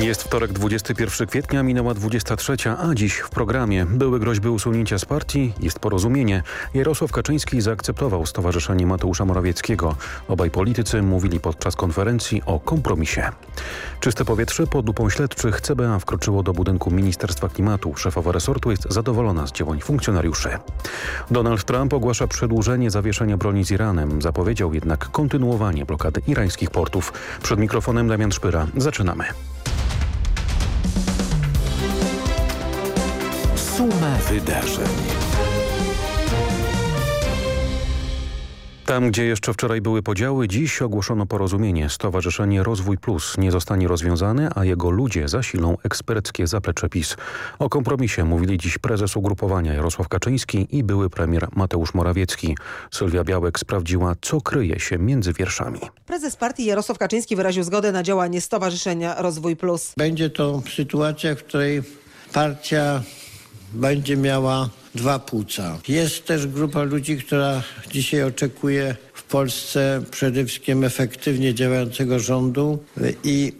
Jest wtorek 21 kwietnia, minęła 23, a dziś w programie były groźby usunięcia z partii, jest porozumienie. Jarosław Kaczyński zaakceptował Stowarzyszenie Mateusza Morawieckiego. Obaj politycy mówili podczas konferencji o kompromisie. Czyste powietrze pod lupą śledczych CBA wkroczyło do budynku Ministerstwa Klimatu. Szefowa resortu jest zadowolona z działań funkcjonariuszy. Donald Trump ogłasza przedłużenie zawieszenia broni z Iranem. Zapowiedział jednak kontynuowanie blokady irańskich portów. Przed mikrofonem Damian Szpyra. Zaczynamy. Suma wydarzeń. Tam, gdzie jeszcze wczoraj były podziały, dziś ogłoszono porozumienie. Stowarzyszenie Rozwój Plus nie zostanie rozwiązane, a jego ludzie zasilą eksperckie zaplecze PiS. O kompromisie mówili dziś prezes ugrupowania Jarosław Kaczyński i były premier Mateusz Morawiecki. Sylwia Białek sprawdziła, co kryje się między wierszami. Prezes partii Jarosław Kaczyński wyraził zgodę na działanie Stowarzyszenia Rozwój Plus. Będzie to sytuacja, w której partia będzie miała dwa płuca. Jest też grupa ludzi, która dzisiaj oczekuje w Polsce przede wszystkim efektywnie działającego rządu i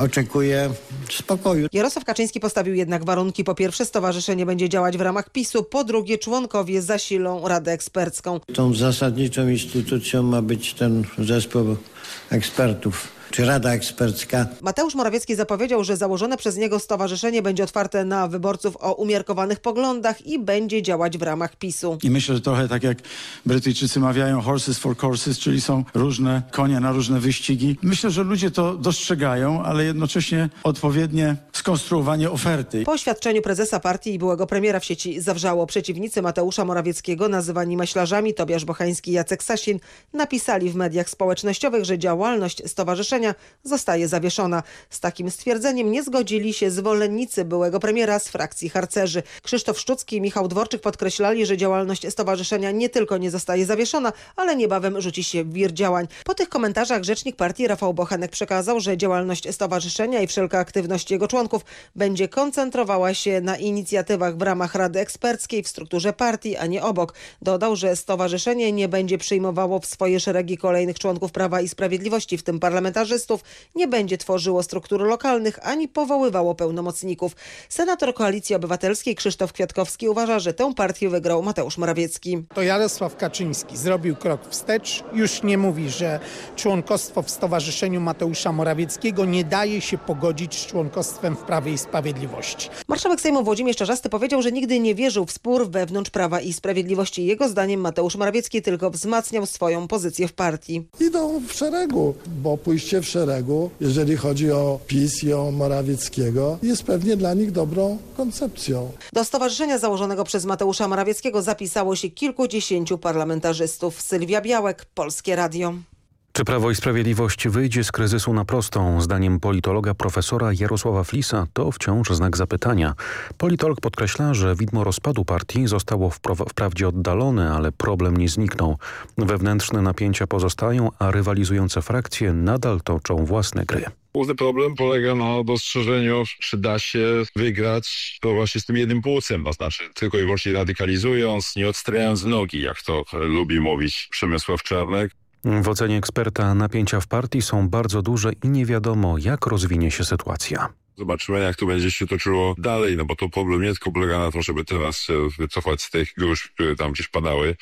oczekuje spokoju. Jarosław Kaczyński postawił jednak warunki. Po pierwsze, stowarzyszenie będzie działać w ramach PiSu. Po drugie, członkowie zasilą Radę Ekspercką. Tą zasadniczą instytucją ma być ten zespół ekspertów czy Rada Ekspercka. Mateusz Morawiecki zapowiedział, że założone przez niego stowarzyszenie będzie otwarte na wyborców o umiarkowanych poglądach i będzie działać w ramach PiSu. I myślę, że trochę tak jak Brytyjczycy mawiają horses for courses, czyli są różne konie na różne wyścigi. Myślę, że ludzie to dostrzegają, ale jednocześnie odpowiednie skonstruowanie oferty. Po oświadczeniu prezesa partii i byłego premiera w sieci zawrzało przeciwnicy Mateusza Morawieckiego, nazywani maślarzami Tobiasz Bochański i Jacek Sasin, napisali w mediach społecznościowych, że działalność stowarzyszenia zostaje zawieszona. Z takim stwierdzeniem nie zgodzili się zwolennicy byłego premiera z frakcji harcerzy. Krzysztof Szczucki i Michał Dworczyk podkreślali, że działalność stowarzyszenia nie tylko nie zostaje zawieszona, ale niebawem rzuci się w wir działań. Po tych komentarzach rzecznik partii Rafał Bochenek przekazał, że działalność stowarzyszenia i wszelka aktywność jego członków będzie koncentrowała się na inicjatywach w ramach Rady Eksperckiej w strukturze partii, a nie obok. Dodał, że stowarzyszenie nie będzie przyjmowało w swoje szeregi kolejnych członków Prawa i Sprawiedliwości, w tym parlamentarzystów, nie będzie tworzyło struktur lokalnych ani powoływało pełnomocników. Senator Koalicji Obywatelskiej Krzysztof Kwiatkowski uważa, że tę partię wygrał Mateusz Morawiecki. To Jarosław Kaczyński zrobił krok wstecz. Już nie mówi, że członkostwo w Stowarzyszeniu Mateusza Morawieckiego nie daje się pogodzić z członkostwem w Prawie i Sprawiedliwości. Marszałek Sejmu Włodzimierz Czarzasty powiedział, że nigdy nie wierzył w spór wewnątrz Prawa i Sprawiedliwości. Jego zdaniem Mateusz Morawiecki tylko wzmacniał swoją pozycję w partii. Idą w szeregu, bo pójście w szeregu, jeżeli chodzi o PiS i o Morawieckiego, jest pewnie dla nich dobrą koncepcją. Do stowarzyszenia założonego przez Mateusza Morawieckiego zapisało się kilkudziesięciu parlamentarzystów. Sylwia Białek, Polskie Radio. Czy Prawo i Sprawiedliwość wyjdzie z kryzysu na prostą? Zdaniem politologa profesora Jarosława Flisa to wciąż znak zapytania. Politolog podkreśla, że widmo rozpadu partii zostało wprawdzie oddalone, ale problem nie zniknął. Wewnętrzne napięcia pozostają, a rywalizujące frakcje nadal toczą własne gry. Główny problem polega na dostrzeżeniu, czy da się wygrać to właśnie z tym jednym płucem, to znaczy tylko i wyłącznie radykalizując, nie odstrajając nogi, jak to lubi mówić Przemysław Czarnek. W ocenie eksperta napięcia w partii są bardzo duże i nie wiadomo, jak rozwinie się sytuacja. Zobaczymy, jak to będzie się toczyło dalej, no bo to problem nie tylko polega na tym, żeby teraz wycofać z tych gruźb, które tam gdzieś padały,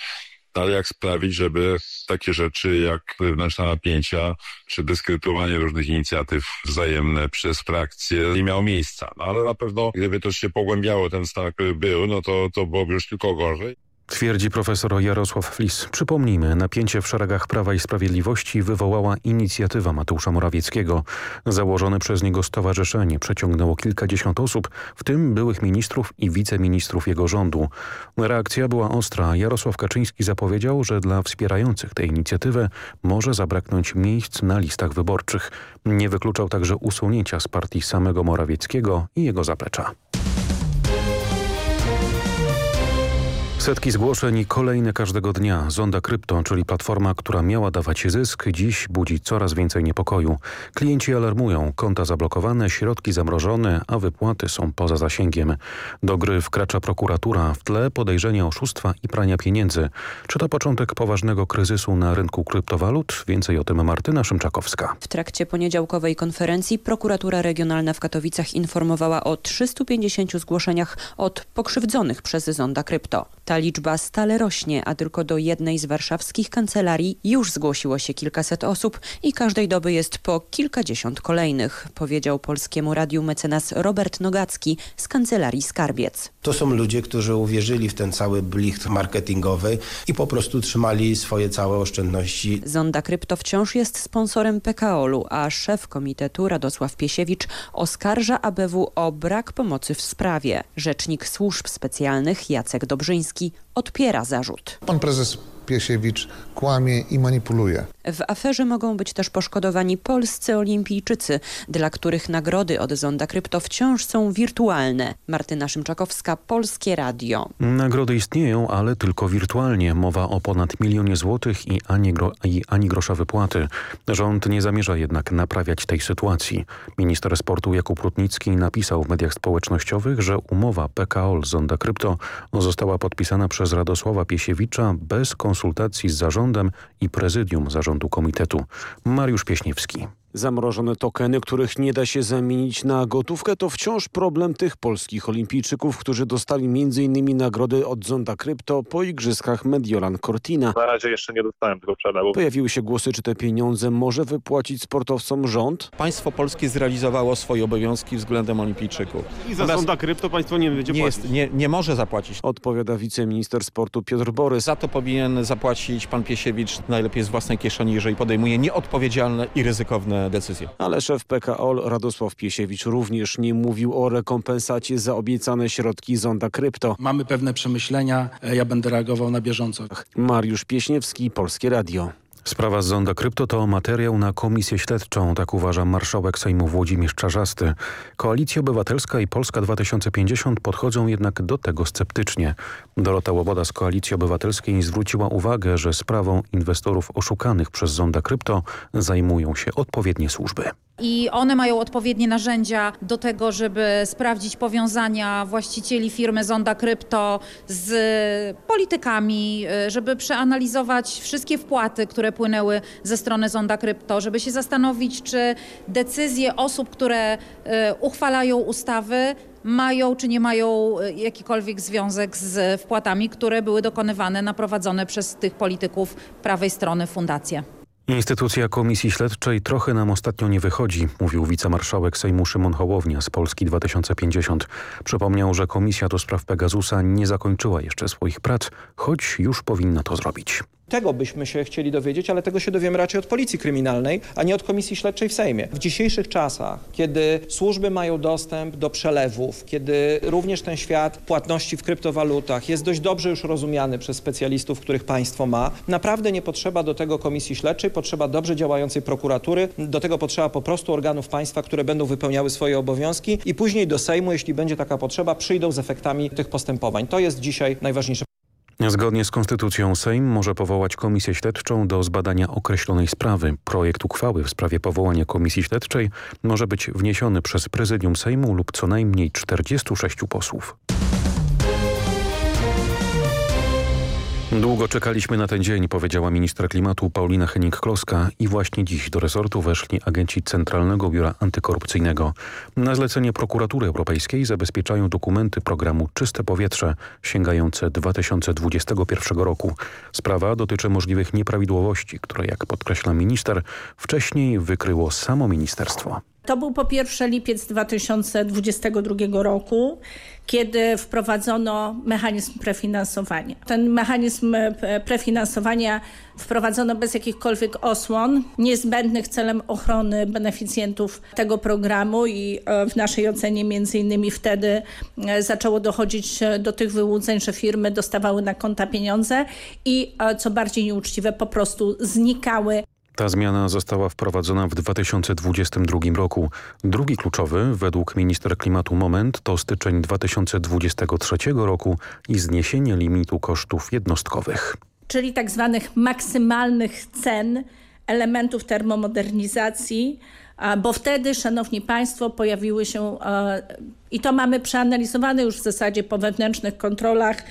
ale jak sprawić, żeby takie rzeczy jak wewnętrzne napięcia, czy dyskredytowanie różnych inicjatyw wzajemne przez frakcje nie miało miejsca. No ale na pewno, gdyby to się pogłębiało, ten stan, który był, no to, to byłoby już tylko gorzej. Twierdzi profesor Jarosław Flis. Przypomnijmy, napięcie w szeregach Prawa i Sprawiedliwości wywołała inicjatywa Mateusza Morawieckiego. Założone przez niego stowarzyszenie przeciągnęło kilkadziesiąt osób, w tym byłych ministrów i wiceministrów jego rządu. Reakcja była ostra. Jarosław Kaczyński zapowiedział, że dla wspierających tę inicjatywę może zabraknąć miejsc na listach wyborczych. Nie wykluczał także usunięcia z partii samego Morawieckiego i jego zaplecza. Setki zgłoszeń i kolejne każdego dnia. Zonda Krypto, czyli platforma, która miała dawać zysk, dziś budzi coraz więcej niepokoju. Klienci alarmują, konta zablokowane, środki zamrożone, a wypłaty są poza zasięgiem. Do gry wkracza prokuratura, w tle podejrzenia oszustwa i prania pieniędzy. Czy to początek poważnego kryzysu na rynku kryptowalut? Więcej o tym Martyna Szymczakowska. W trakcie poniedziałkowej konferencji prokuratura regionalna w Katowicach informowała o 350 zgłoszeniach od pokrzywdzonych przez Zonda Krypto. Ta liczba stale rośnie, a tylko do jednej z warszawskich kancelarii już zgłosiło się kilkaset osób i każdej doby jest po kilkadziesiąt kolejnych, powiedział Polskiemu Radiu mecenas Robert Nogacki z kancelarii Skarbiec. To są ludzie, którzy uwierzyli w ten cały blicht marketingowy i po prostu trzymali swoje całe oszczędności. Zonda Krypto wciąż jest sponsorem PKOL-u, a szef komitetu Radosław Piesiewicz oskarża ABW o brak pomocy w sprawie. Rzecznik służb specjalnych Jacek Dobrzyński odpiera zarzut. Pan prezes Piesiewicz kłamie i manipuluje. W aferze mogą być też poszkodowani polscy olimpijczycy, dla których nagrody od Zonda Krypto wciąż są wirtualne. Martyna Szymczakowska, Polskie Radio. Nagrody istnieją, ale tylko wirtualnie. Mowa o ponad milionie złotych i ani, gro, i ani grosza wypłaty. Rząd nie zamierza jednak naprawiać tej sytuacji. Minister sportu Jakub Rutnicki napisał w mediach społecznościowych, że umowa PKO Zonda Krypto została podpisana przez Radosława Piesiewicza bez konsultacji z zarządem i prezydium zarządu komitetu. Mariusz Pieśniewski. Zamrożone tokeny, których nie da się zamienić na gotówkę, to wciąż problem tych polskich olimpijczyków, którzy dostali m.in. nagrody od Zonda Krypto po igrzyskach Mediolan Cortina. Na razie jeszcze nie dostałem tego przelewu. Pojawiły się głosy, czy te pieniądze może wypłacić sportowcom rząd? Państwo polskie zrealizowało swoje obowiązki względem olimpijczyków. I za Zonda Krypto państwo nie będzie nie, płacić? jest, nie, nie może zapłacić. Odpowiada wiceminister sportu Piotr Borys. Za to powinien zapłacić pan Piesiewicz najlepiej z własnej kieszeni, jeżeli podejmuje nieodpowiedzialne i ryzykowne decyzje. Ale szef PKO Radosław Piesiewicz również nie mówił o rekompensacie za obiecane środki Zonda Krypto. Mamy pewne przemyślenia, ja będę reagował na bieżąco. Mariusz Pieśniewski, Polskie Radio. Sprawa z Zonda Krypto to materiał na komisję śledczą, tak uważa marszałek Sejmu Włodzimierz Czarzasty. Koalicja Obywatelska i Polska 2050 podchodzą jednak do tego sceptycznie. Dorota Łoboda z Koalicji Obywatelskiej zwróciła uwagę, że sprawą inwestorów oszukanych przez Zonda Krypto zajmują się odpowiednie służby i one mają odpowiednie narzędzia do tego, żeby sprawdzić powiązania właścicieli firmy Zonda Krypto z politykami, żeby przeanalizować wszystkie wpłaty, które płynęły ze strony Zonda Krypto, żeby się zastanowić, czy decyzje osób, które uchwalają ustawy mają czy nie mają jakikolwiek związek z wpłatami, które były dokonywane, naprowadzone przez tych polityków prawej strony fundacje. Instytucja Komisji Śledczej trochę nam ostatnio nie wychodzi, mówił wicemarszałek Sejmu Szymon Hołownia z Polski 2050. Przypomniał, że Komisja do spraw Pegasusa nie zakończyła jeszcze swoich prac, choć już powinna to zrobić. Tego byśmy się chcieli dowiedzieć, ale tego się dowiemy raczej od Policji Kryminalnej, a nie od Komisji Śledczej w Sejmie. W dzisiejszych czasach, kiedy służby mają dostęp do przelewów, kiedy również ten świat płatności w kryptowalutach jest dość dobrze już rozumiany przez specjalistów, których państwo ma, naprawdę nie potrzeba do tego Komisji Śledczej, potrzeba dobrze działającej prokuratury, do tego potrzeba po prostu organów państwa, które będą wypełniały swoje obowiązki i później do Sejmu, jeśli będzie taka potrzeba, przyjdą z efektami tych postępowań. To jest dzisiaj najważniejsze. Zgodnie z konstytucją Sejm może powołać komisję śledczą do zbadania określonej sprawy. Projekt uchwały w sprawie powołania komisji śledczej może być wniesiony przez prezydium Sejmu lub co najmniej 46 posłów. Długo czekaliśmy na ten dzień, powiedziała ministra klimatu Paulina Henning-Kloska i właśnie dziś do resortu weszli agenci Centralnego Biura Antykorupcyjnego. Na zlecenie prokuratury europejskiej zabezpieczają dokumenty programu Czyste Powietrze sięgające 2021 roku. Sprawa dotyczy możliwych nieprawidłowości, które jak podkreśla minister wcześniej wykryło samo ministerstwo. To był po pierwsze lipiec 2022 roku, kiedy wprowadzono mechanizm prefinansowania. Ten mechanizm prefinansowania wprowadzono bez jakichkolwiek osłon, niezbędnych celem ochrony beneficjentów tego programu i w naszej ocenie między innymi wtedy zaczęło dochodzić do tych wyłudzeń, że firmy dostawały na konta pieniądze i co bardziej nieuczciwe po prostu znikały Ta zmiana została wprowadzona w 2022 roku. Drugi kluczowy, według minister klimatu moment, to styczeń 2023 roku i zniesienie limitu kosztów jednostkowych. Czyli tak zwanych maksymalnych cen elementów termomodernizacji, bo wtedy, szanowni państwo, pojawiły się i to mamy przeanalizowane już w zasadzie po wewnętrznych kontrolach,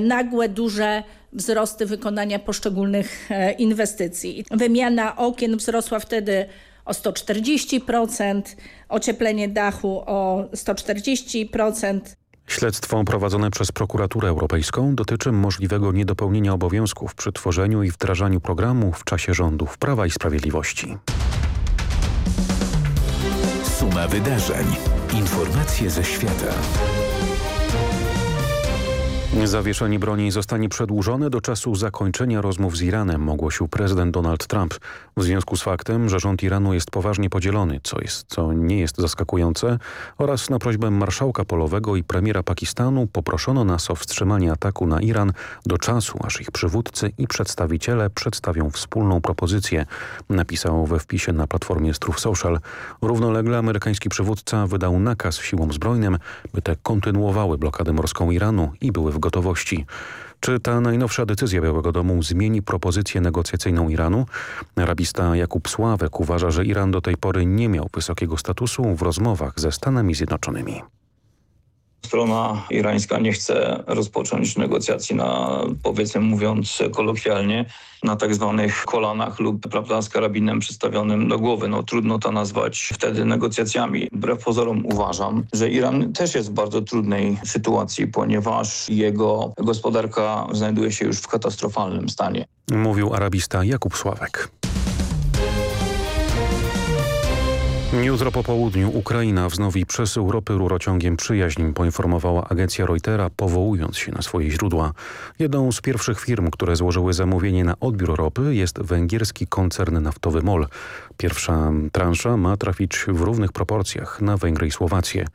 nagłe, duże wzrosty wykonania poszczególnych inwestycji. Wymiana okien wzrosła wtedy o 140%, ocieplenie dachu o 140%. Śledztwo prowadzone przez Prokuraturę Europejską dotyczy możliwego niedopełnienia obowiązków przy tworzeniu i wdrażaniu programu w czasie rządów Prawa i Sprawiedliwości. Suma wydarzeń. Informacje ze świata. Zawieszenie broni zostanie przedłużone do czasu zakończenia rozmów z Iranem, ogłosił prezydent Donald Trump. W związku z faktem, że rząd Iranu jest poważnie podzielony, co, jest, co nie jest zaskakujące, oraz na prośbę marszałka polowego i premiera Pakistanu poproszono nas o wstrzymanie ataku na Iran do czasu, aż ich przywódcy i przedstawiciele przedstawią wspólną propozycję, napisał we wpisie na platformie Truth Social. Równolegle amerykański przywódca wydał nakaz siłom zbrojnym, by te kontynuowały blokadę morską Iranu i były w gotowości. Czy ta najnowsza decyzja Białego Domu zmieni propozycję negocjacyjną Iranu? Arabista Jakub Sławek uważa, że Iran do tej pory nie miał wysokiego statusu w rozmowach ze Stanami Zjednoczonymi. Strona irańska nie chce rozpocząć negocjacji na, powiedzmy mówiąc kolokwialnie, na tak zwanych kolanach lub prawda, z karabinem przystawionym do głowy. No trudno to nazwać wtedy negocjacjami. Wbrew pozorom uważam, że Iran też jest w bardzo trudnej sytuacji, ponieważ jego gospodarka znajduje się już w katastrofalnym stanie. Mówił arabista Jakub Sławek. Jutro po południu Ukraina wznowi przesył ropy rurociągiem przyjaźń, poinformowała agencja Reutera, powołując się na swoje źródła. Jedną z pierwszych firm, które złożyły zamówienie na odbiór ropy jest węgierski koncern naftowy MOL. Pierwsza transza ma trafić w równych proporcjach na Węgry i Słowację.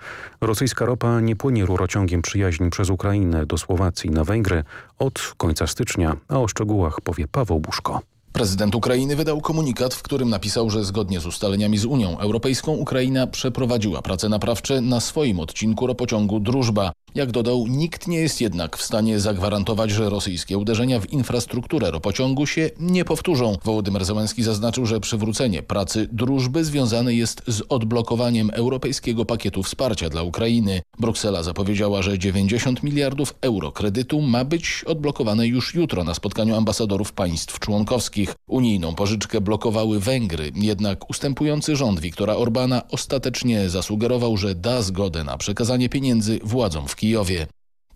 Rosyjska ropa nie płynie rurociągiem przyjaźń przez Ukrainę do Słowacji na Węgry od końca stycznia, a o szczegółach powie Paweł Buszko. Prezydent Ukrainy wydał komunikat, w którym napisał, że zgodnie z ustaleniami z Unią Europejską Ukraina przeprowadziła prace naprawcze na swoim odcinku ropociągu Drużba. Jak dodał, nikt nie jest jednak w stanie zagwarantować, że rosyjskie uderzenia w infrastrukturę ropociągu się nie powtórzą. Wołodymyr Zełenski zaznaczył, że przywrócenie pracy drużby związane jest z odblokowaniem europejskiego pakietu wsparcia dla Ukrainy. Bruksela zapowiedziała, że 90 miliardów euro kredytu ma być odblokowane już jutro na spotkaniu ambasadorów państw członkowskich. Unijną pożyczkę blokowały Węgry, jednak ustępujący rząd Viktora Orbana ostatecznie zasugerował, że da zgodę na przekazanie pieniędzy władzom w Kijowie.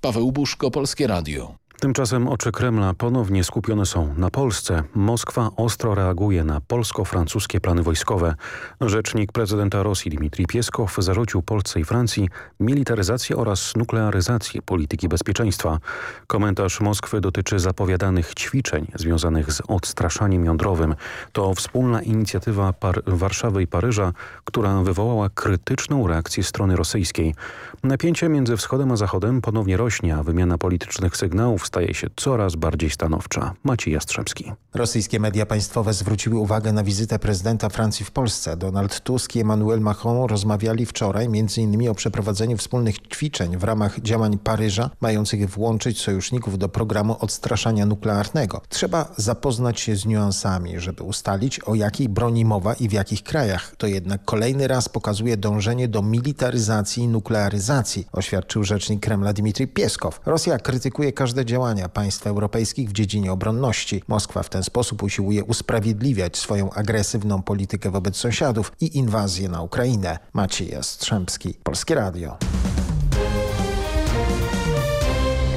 Paweł Buszko, Polskie Radio. Tymczasem oczy Kremla ponownie skupione są na Polsce. Moskwa ostro reaguje na polsko-francuskie plany wojskowe. Rzecznik prezydenta Rosji Dmitrij Pieskow zarzucił Polsce i Francji militaryzację oraz nuklearyzację polityki bezpieczeństwa. Komentarz Moskwy dotyczy zapowiadanych ćwiczeń związanych z odstraszaniem jądrowym. To wspólna inicjatywa Par Warszawy i Paryża, która wywołała krytyczną reakcję strony rosyjskiej. Napięcie między wschodem a zachodem ponownie rośnie, a wymiana politycznych sygnałów staje się coraz bardziej stanowcza. Maciej Jastrzębski. Rosyjskie media państwowe zwróciły uwagę na wizytę prezydenta Francji w Polsce. Donald Tusk i Emmanuel Macron rozmawiali wczoraj m.in. o przeprowadzeniu wspólnych ćwiczeń w ramach działań Paryża, mających włączyć sojuszników do programu odstraszania nuklearnego. Trzeba zapoznać się z niuansami, żeby ustalić o jakiej broni mowa i w jakich krajach. To jednak kolejny raz pokazuje dążenie do militaryzacji i nuklearyzacji, oświadczył rzecznik Kremla Dmitrij Pieskow. Rosja krytykuje każde działania państw europejskich w dziedzinie obronności. Moskwa w ten sposób usiłuje usprawiedliwiać swoją agresywną politykę wobec sąsiadów i inwazję na Ukrainę. Maciej Jastrzębski, Polskie Radio.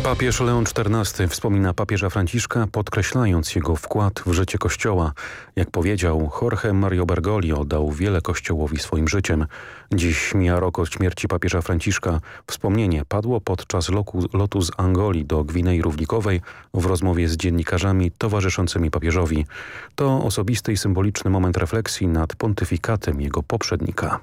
Papież Leon XIV wspomina papieża Franciszka, podkreślając jego wkład w życie Kościoła. Jak powiedział, Jorge Mario Bergoglio dał wiele Kościołowi swoim życiem. Dziś mija rok od śmierci papieża Franciszka. Wspomnienie padło podczas loku, lotu z Angolii do Gwinei Równikowej w rozmowie z dziennikarzami towarzyszącymi papieżowi. To osobisty i symboliczny moment refleksji nad pontyfikatem jego poprzednika.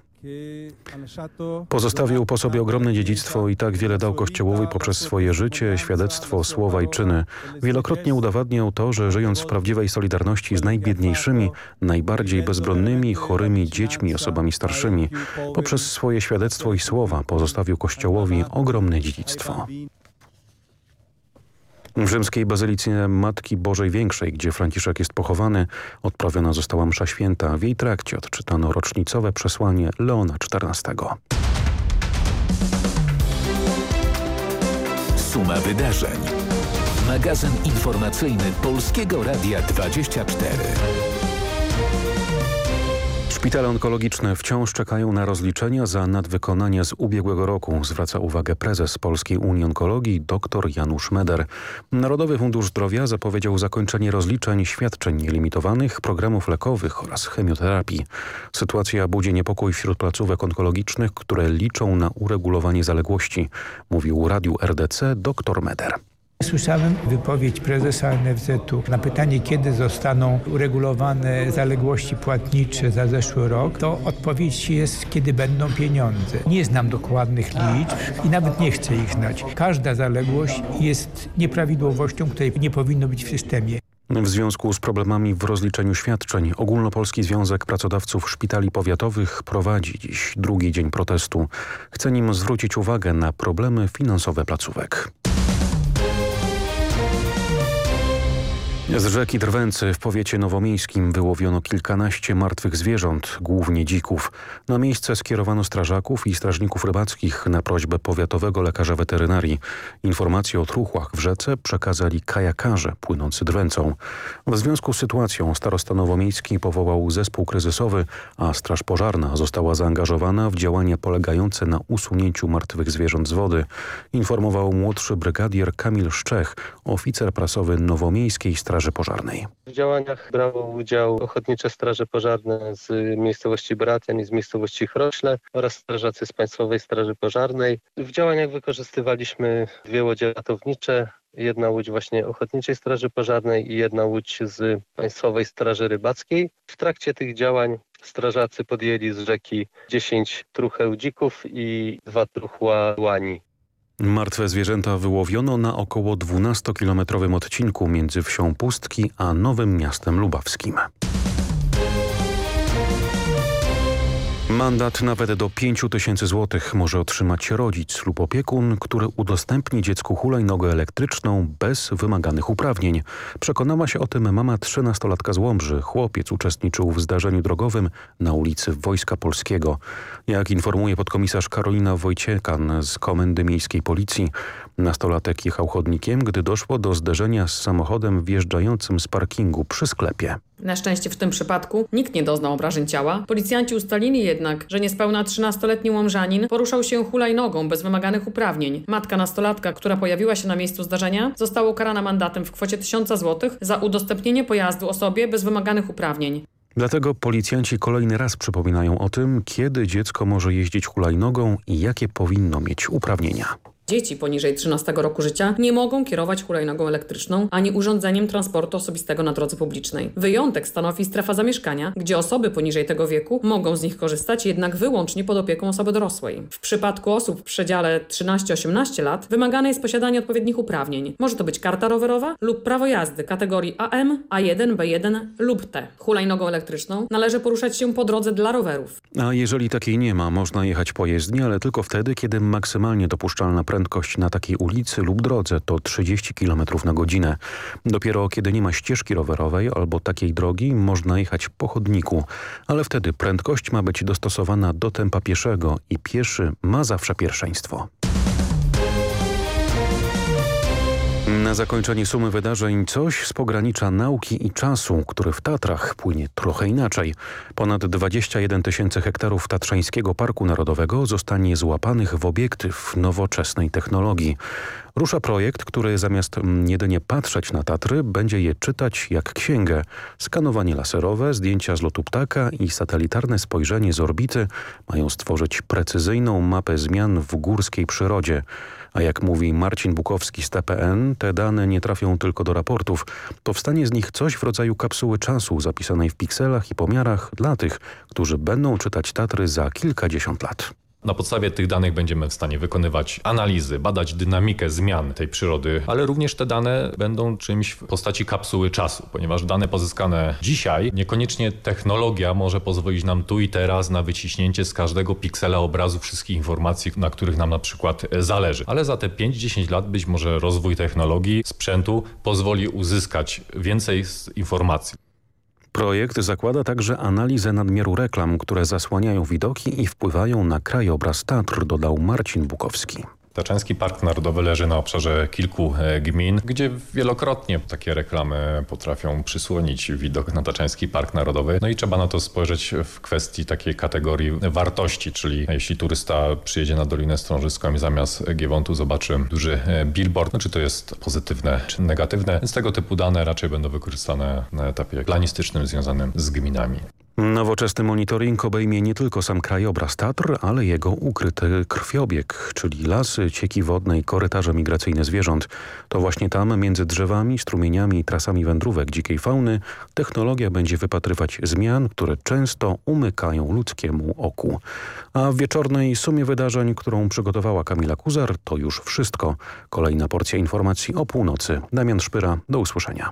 Pozostawił po sobie ogromne dziedzictwo i tak wiele dał Kościołowi poprzez swoje życie, świadectwo, słowa i czyny. Wielokrotnie udowadniał to, że żyjąc w prawdziwej solidarności z najbiedniejszymi, najbardziej bezbronnymi, chorymi dziećmi, osobami starszymi, poprzez swoje świadectwo i słowa pozostawił Kościołowi ogromne dziedzictwo. W rzymskiej bazylice Matki Bożej Większej, gdzie Franciszek jest pochowany, odprawiona została msza święta. W jej trakcie odczytano rocznicowe przesłanie Leona XIV. Suma wydarzeń. Magazyn informacyjny Polskiego Radia 24. Szpitale onkologiczne wciąż czekają na rozliczenia za nadwykonania z ubiegłego roku, zwraca uwagę prezes Polskiej Unii Onkologii dr Janusz Meder. Narodowy Fundusz Zdrowia zapowiedział zakończenie rozliczeń świadczeń nielimitowanych, programów lekowych oraz chemioterapii. Sytuacja budzi niepokój wśród placówek onkologicznych, które liczą na uregulowanie zaległości, mówił Radiu RDC dr Meder. Słyszałem wypowiedź prezesa NFZ-u na pytanie, kiedy zostaną uregulowane zaległości płatnicze za zeszły rok, to odpowiedź jest, kiedy będą pieniądze. Nie znam dokładnych liczb i nawet nie chcę ich znać. Każda zaległość jest nieprawidłowością, której nie powinno być w systemie. W związku z problemami w rozliczeniu świadczeń Ogólnopolski Związek Pracodawców Szpitali Powiatowych prowadzi dziś drugi dzień protestu. Chce nim zwrócić uwagę na problemy finansowe placówek. Z rzeki Drwęcy w powiecie nowomiejskim wyłowiono kilkanaście martwych zwierząt, głównie dzików. Na miejsce skierowano strażaków i strażników rybackich na prośbę powiatowego lekarza weterynarii. Informacje o truchłach w rzece przekazali kajakarze płynący Drwęcą. W związku z sytuacją starosta nowomiejski powołał zespół kryzysowy, a straż pożarna została zaangażowana w działania polegające na usunięciu martwych zwierząt z wody. Informował młodszy brygadier Kamil Szczech, oficer prasowy nowomiejskiej straży Straży Pożarnej. W działaniach brało udział Ochotnicze Straże Pożarne z miejscowości Bratian i z miejscowości Chrośle oraz strażacy z Państwowej Straży Pożarnej. W działaniach wykorzystywaliśmy dwie łodzie ratownicze, jedna łódź właśnie Ochotniczej Straży Pożarnej i jedna łódź z Państwowej Straży Rybackiej. W trakcie tych działań strażacy podjęli z rzeki 10 trucheł dzików i dwa truchła łani. Martwe zwierzęta wyłowiono na około 12-kilometrowym odcinku między wsią Pustki a Nowym Miastem Lubawskim. Mandat nawet do 5 tysięcy złotych może otrzymać rodzic lub opiekun, który udostępni dziecku hulajnogę elektryczną bez wymaganych uprawnień. Przekonała się o tym mama 13-latka z Łomży. Chłopiec uczestniczył w zdarzeniu drogowym na ulicy Wojska Polskiego. Jak informuje podkomisarz Karolina Wojciekan z Komendy Miejskiej Policji, nastolatek jechał chodnikiem, gdy doszło do zderzenia z samochodem wjeżdżającym z parkingu przy sklepie. Na szczęście w tym przypadku nikt nie doznał obrażeń ciała. Policjanci ustalili jednak, że niespełna 13-letni łomżanin poruszał się hulajnogą bez wymaganych uprawnień. Matka nastolatka, która pojawiła się na miejscu zdarzenia, została ukarana mandatem w kwocie 1000 zł za udostępnienie pojazdu osobie bez wymaganych uprawnień. Dlatego policjanci kolejny raz przypominają o tym, kiedy dziecko może jeździć hulajnogą i jakie powinno mieć uprawnienia. Dzieci poniżej 13 roku życia nie mogą kierować hulajnogą elektryczną ani urządzeniem transportu osobistego na drodze publicznej. Wyjątek stanowi strefa zamieszkania, gdzie osoby poniżej tego wieku mogą z nich korzystać jednak wyłącznie pod opieką osoby dorosłej. W przypadku osób w przedziale 13-18 lat wymagane jest posiadanie odpowiednich uprawnień. Może to być karta rowerowa lub prawo jazdy kategorii AM, A1, B1 lub T. Hulajnogą elektryczną należy poruszać się po drodze dla rowerów. A jeżeli takiej nie ma, można jechać po jezdni, ale tylko wtedy, kiedy maksymalnie dopuszczalna prędkość prędkość na takiej ulicy lub drodze to 30 km na godzinę. Dopiero kiedy nie ma ścieżki rowerowej albo takiej drogi można jechać po chodniku, ale wtedy prędkość ma być dostosowana do tempa pieszego i pieszy ma zawsze pierwszeństwo. Na zakończenie sumy wydarzeń coś z pogranicza nauki i czasu, który w Tatrach płynie trochę inaczej. Ponad 21 tysięcy hektarów Tatrzańskiego Parku Narodowego zostanie złapanych w obiektyw nowoczesnej technologii. Rusza projekt, który zamiast mm, jedynie patrzeć na Tatry, będzie je czytać jak księgę. Skanowanie laserowe, zdjęcia z lotu ptaka i satelitarne spojrzenie z orbity mają stworzyć precyzyjną mapę zmian w górskiej przyrodzie. A jak mówi Marcin Bukowski z TPN, te dane nie trafią tylko do raportów. Powstanie z nich coś w rodzaju kapsuły czasu zapisanej w pikselach i pomiarach dla tych, którzy będą czytać Tatry za kilkadziesiąt lat. Na podstawie tych danych będziemy w stanie wykonywać analizy, badać dynamikę zmian tej przyrody, ale również te dane będą czymś w postaci kapsuły czasu, ponieważ dane pozyskane dzisiaj, niekoniecznie technologia może pozwolić nam tu i teraz na wyciśnięcie z każdego piksela obrazu wszystkich informacji, na których nam na przykład zależy. Ale za te 5-10 lat być może rozwój technologii, sprzętu pozwoli uzyskać więcej informacji. Projekt zakłada także analizę nadmiaru reklam, które zasłaniają widoki i wpływają na krajobraz Tatr, dodał Marcin Bukowski. Taczański Park Narodowy leży na obszarze kilku e, gmin, gdzie wielokrotnie takie reklamy potrafią przysłonić widok na Taczański Park Narodowy. No i trzeba na to spojrzeć w kwestii takiej kategorii wartości, czyli jeśli turysta przyjedzie na Dolinę Strążyską i zamiast Giewontu zobaczy duży e, billboard, no czy to jest pozytywne czy negatywne. Więc tego typu dane raczej będą wykorzystane na etapie planistycznym związanym z gminami. Nowoczesny monitoring obejmie nie tylko sam krajobraz Tatr, ale jego ukryty krwiobieg, czyli lasy, cieki wodne i korytarze migracyjne zwierząt. To właśnie tam, między drzewami, strumieniami i trasami wędrówek dzikiej fauny, technologia będzie wypatrywać zmian, które często umykają ludzkiemu oku. A w wieczornej sumie wydarzeń, którą przygotowała Kamila Kuzar, to już wszystko. Kolejna porcja informacji o północy. Damian Szpyra, do usłyszenia.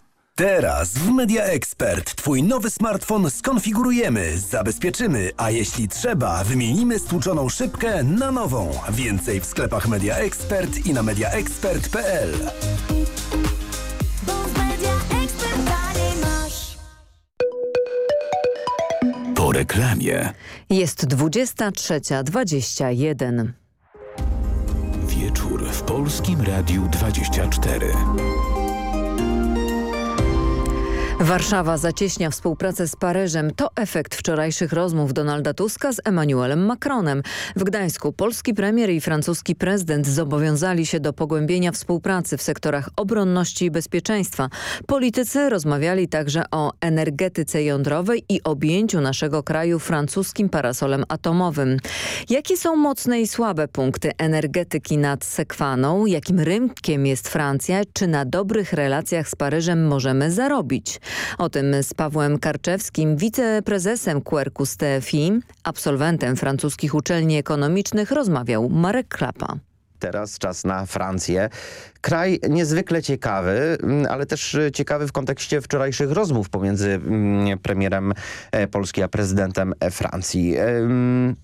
Teraz w Media Expert Twój nowy smartfon skonfigurujemy, zabezpieczymy, a jeśli trzeba, wymienimy stłuczoną szybkę na nową. Więcej w sklepach Media Expert i na mediaexpert.pl. Po reklamie. Jest 23.21. Wieczór w Polskim Radiu 24. Warszawa zacieśnia współpracę z Paryżem. To efekt wczorajszych rozmów Donalda Tuska z Emmanuelem Macronem. W Gdańsku polski premier i francuski prezydent zobowiązali się do pogłębienia współpracy w sektorach obronności i bezpieczeństwa. Politycy rozmawiali także o energetyce jądrowej i objęciu naszego kraju francuskim parasolem atomowym. Jakie są mocne i słabe punkty energetyki nad Sekwaną? Jakim rynkiem jest Francja? Czy na dobrych relacjach z Paryżem możemy zarobić? O tym z Pawłem Karczewskim, wiceprezesem Quercus TFI, absolwentem francuskich uczelni ekonomicznych rozmawiał Marek Klapa. Teraz czas na Francję. Kraj niezwykle ciekawy, ale też ciekawy w kontekście wczorajszych rozmów pomiędzy premierem Polski a prezydentem Francji.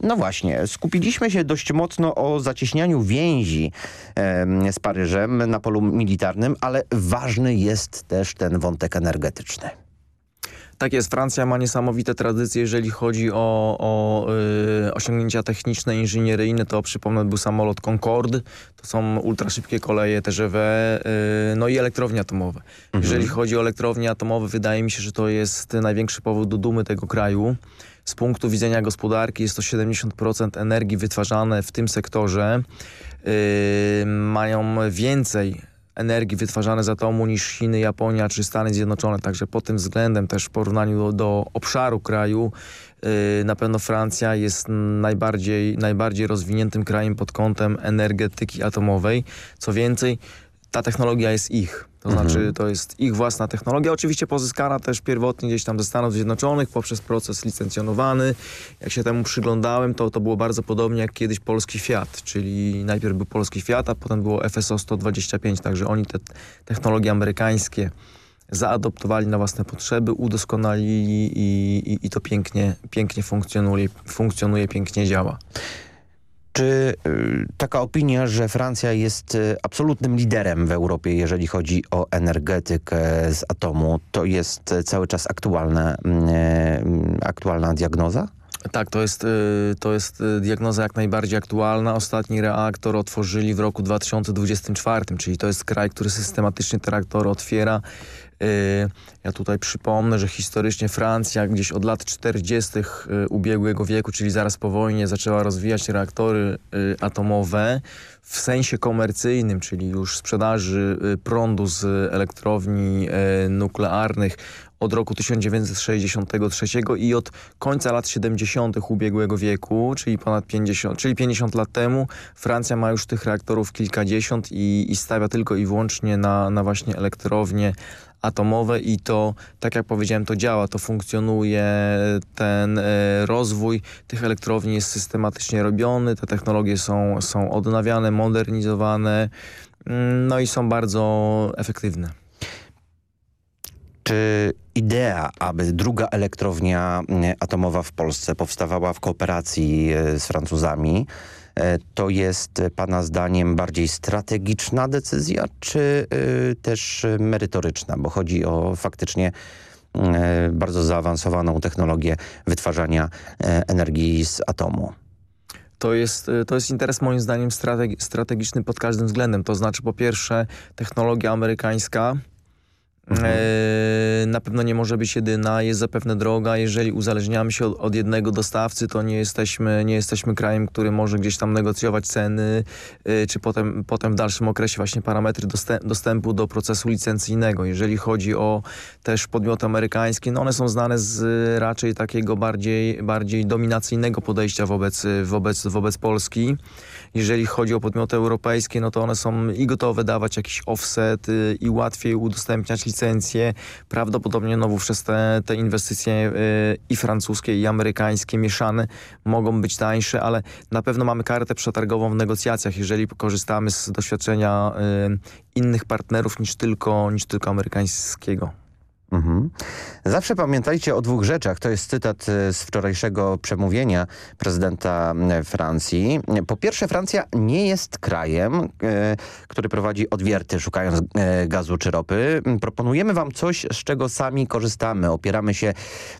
No właśnie, skupiliśmy się dość mocno o zacieśnianiu więzi z Paryżem na polu militarnym, ale ważny jest też ten wątek energetyczny. Tak jest, Francja ma niesamowite tradycje, jeżeli chodzi o, o y, osiągnięcia techniczne, inżynieryjne, to przypomnę był samolot Concorde, to są ultraszybkie koleje TGV, y, no i elektrownie atomowe. Mhm. Jeżeli chodzi o elektrownie atomowe, wydaje mi się, że to jest największy powód do dumy tego kraju. Z punktu widzenia gospodarki jest to 70% energii wytwarzane w tym sektorze. Y, mają więcej energii wytwarzane z atomu niż Chiny, Japonia czy Stany Zjednoczone. Także pod tym względem też w porównaniu do, do obszaru kraju yy, na pewno Francja jest najbardziej, najbardziej rozwiniętym krajem pod kątem energetyki atomowej. Co więcej, ta technologia jest ich. To mhm. znaczy to jest ich własna technologia, oczywiście pozyskana też pierwotnie gdzieś tam ze Stanów Zjednoczonych poprzez proces licencjonowany. Jak się temu przyglądałem, to to było bardzo podobnie jak kiedyś polski Fiat, czyli najpierw był polski Fiat, a potem było FSO 125, także oni te technologie amerykańskie zaadoptowali na własne potrzeby, udoskonalili i, i, i to pięknie, pięknie funkcjonuje, funkcjonuje, pięknie działa. Czy y, taka opinia, że Francja jest y, absolutnym liderem w Europie, jeżeli chodzi o energetykę z atomu, to jest y, cały czas aktualna, y, aktualna diagnoza? Tak, to jest, to jest diagnoza jak najbardziej aktualna. Ostatni reaktor otworzyli w roku 2024, czyli to jest kraj, który systematycznie te reaktory otwiera. Ja tutaj przypomnę, że historycznie Francja gdzieś od lat 40. ubiegłego wieku, czyli zaraz po wojnie, zaczęła rozwijać reaktory atomowe w sensie komercyjnym, czyli już sprzedaży prądu z elektrowni nuklearnych od roku 1963 i od końca lat 70. ubiegłego wieku, czyli ponad 50, czyli 50 lat temu, Francja ma już tych reaktorów kilkadziesiąt i, i stawia tylko i wyłącznie na, na właśnie elektrownie atomowe i to, tak jak powiedziałem, to działa, to funkcjonuje, ten e, rozwój tych elektrowni jest systematycznie robiony, te technologie są, są odnawiane, modernizowane, mm, no i są bardzo efektywne. Czy idea, aby druga elektrownia mm, atomowa w Polsce powstawała w kooperacji e, z Francuzami, to jest Pana zdaniem bardziej strategiczna decyzja, czy e, też merytoryczna? Bo chodzi o faktycznie bardzo zaawansowaną technologię wytwarzania energii z atomu. To jest, to jest interes moim zdaniem strategi strategiczny pod każdym względem. To znaczy po pierwsze technologia amerykańska, Mhm. E, na pewno nie może być jedyna, jest zapewne droga. Jeżeli uzależniamy się od, od, jednego dostawcy, to nie jesteśmy, nie jesteśmy krajem, który może gdzieś tam negocjować ceny, e, czy potem, potem w dalszym okresie właśnie parametry dostępu do procesu licencyjnego. Jeżeli chodzi o też podmioty amerykańskie, no one są znane z raczej takiego bardziej, bardziej dominacyjnego podejścia wobec, wobec, wobec Polski. Jeżeli chodzi o podmioty europejskie, no to one są i gotowe dawać jakiś offset y, i łatwiej udostępniać licencje. Prawdopodobnie znowu te, te inwestycje y, i francuskie i amerykańskie mieszane mogą być tańsze, ale na pewno mamy kartę przetargową w negocjacjach, jeżeli korzystamy z doświadczenia y, innych partnerów niż tylko, niż tylko amerykańskiego. Mhm. Zawsze pamiętajcie o dwóch rzeczach. To jest cytat e, z wczorajszego przemówienia prezydenta Francji. Po pierwsze, Francja nie jest krajem, e, który prowadzi odwierty szukając e, gazu czy ropy. Proponujemy wam coś, z czego sami korzystamy. Opieramy się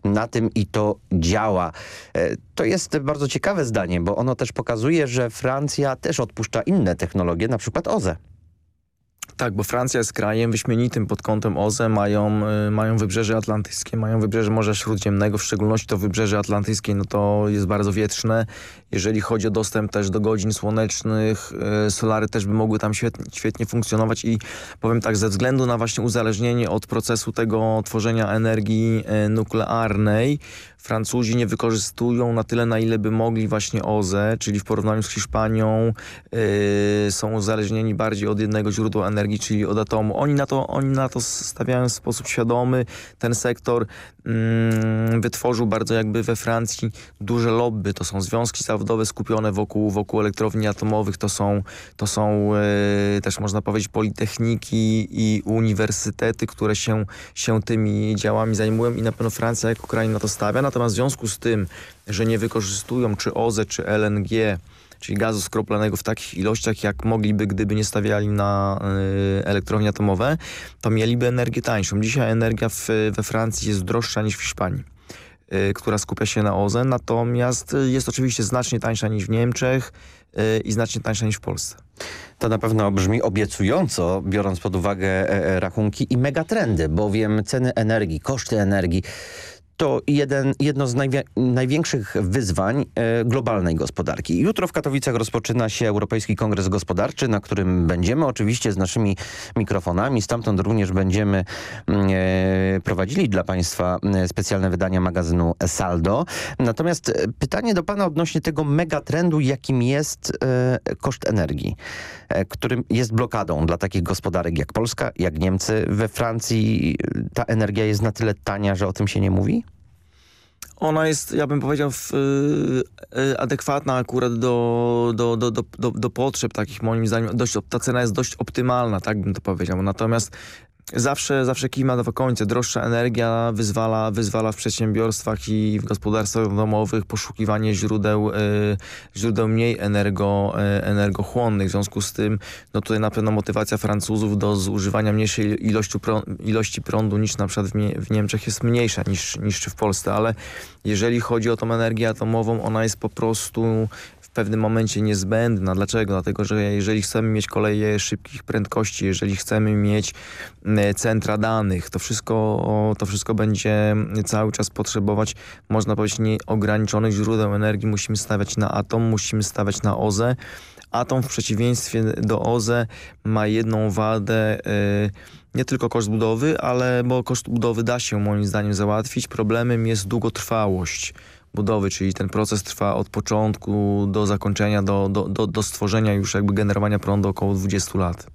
na tym i to działa. To jest bardzo ciekawe zdanie, bo ono też pokazuje, że Francja też odpuszcza inne technologie, na przykład OZE. Tak, bo Francja jest krajem wyśmienitym pod kątem OZE, mają, y, mają wybrzeże atlantyckie, mają wybrzeże Morza Śródziemnego, w szczególności to wybrzeże atlantyckie, no to jest bardzo wietrzne. Jeżeli chodzi o dostęp też do godzin słonecznych, y, solary też by mogły tam świetnie, świetnie funkcjonować i powiem tak, ze względu na właśnie uzależnienie od procesu tego tworzenia energii y, nuklearnej, Francuzi nie wykorzystują na tyle, na ile by mogli właśnie OZE, czyli w porównaniu z Hiszpanią yy, są uzależnieni bardziej od jednego źródła energii, czyli od atomu. Oni na to, oni na to stawiają w sposób świadomy. Ten sektor yy, wytworzył bardzo jakby we Francji duże lobby. To są związki zawodowe skupione wokół, wokół elektrowni atomowych. To są, to są yy, też można powiedzieć politechniki i uniwersytety, które się, się tymi działami zajmują i na pewno Francja jako kraj na to stawia. Natomiast w związku z tym, że nie wykorzystują czy OZE, czy LNG, czyli gazu skroplonego w takich ilościach, jak mogliby, gdyby nie stawiali na y, elektrownie atomowe, to mieliby energię tańszą. Dzisiaj energia w, we Francji jest droższa niż w Hiszpanii y, która skupia się na OZE, natomiast jest oczywiście znacznie tańsza niż w Niemczech y, i znacznie tańsza niż w Polsce. To na pewno brzmi obiecująco, biorąc pod uwagę e, e, rachunki i megatrendy, bowiem ceny energii, koszty energii to jeden, jedno z największych wyzwań e, globalnej gospodarki. Jutro w Katowicach rozpoczyna się Europejski Kongres Gospodarczy, na którym będziemy oczywiście z naszymi mikrofonami. Stamtąd również będziemy mm, e, prowadzili dla Państwa mm, specjalne wydania magazynu Saldo. Natomiast e, pytanie do Pana odnośnie tego megatrendu, jakim jest e, koszt energii, e, którym jest blokadą dla takich gospodarek jak Polska, jak Niemcy. We Francji ta energia jest na tyle tania, że o tym się nie mówi? Ona jest, ja bym powiedział, w, y, adekwatna akurat do, do, do, do, do, potrzeb takich moim zdaniem. Dość, ta cena jest dość optymalna, tak bym to powiedział. Natomiast Zawsze, zawsze kij ma dwa końce. Droższa energia wyzwala, wyzwala w przedsiębiorstwach i w gospodarstwach domowych poszukiwanie źródeł, y, źródeł mniej energo, y, energochłonnych. W związku z tym no tutaj na pewno motywacja Francuzów do zużywania mniejszej ilości, ilości prądu niż na przykład w, w Niemczech jest mniejsza niż, niż w Polsce, ale jeżeli chodzi o tą energię atomową, ona jest po prostu pewnym momencie niezbędna. Dlaczego? Dlatego, że jeżeli chcemy mieć koleje szybkich prędkości, jeżeli chcemy mieć centra danych, to wszystko, to wszystko będzie cały czas potrzebować, można powiedzieć, nieograniczonych źródeł energii. Musimy stawiać na atom, musimy stawiać na OZE. Atom w przeciwieństwie do OZE ma jedną wadę, y, nie tylko koszt budowy, ale bo koszt budowy da się moim zdaniem załatwić. Problemem jest długotrwałość budowy, czyli ten proces trwa od początku do zakończenia, do, do, do, do stworzenia już jakby generowania prądu około 20 lat.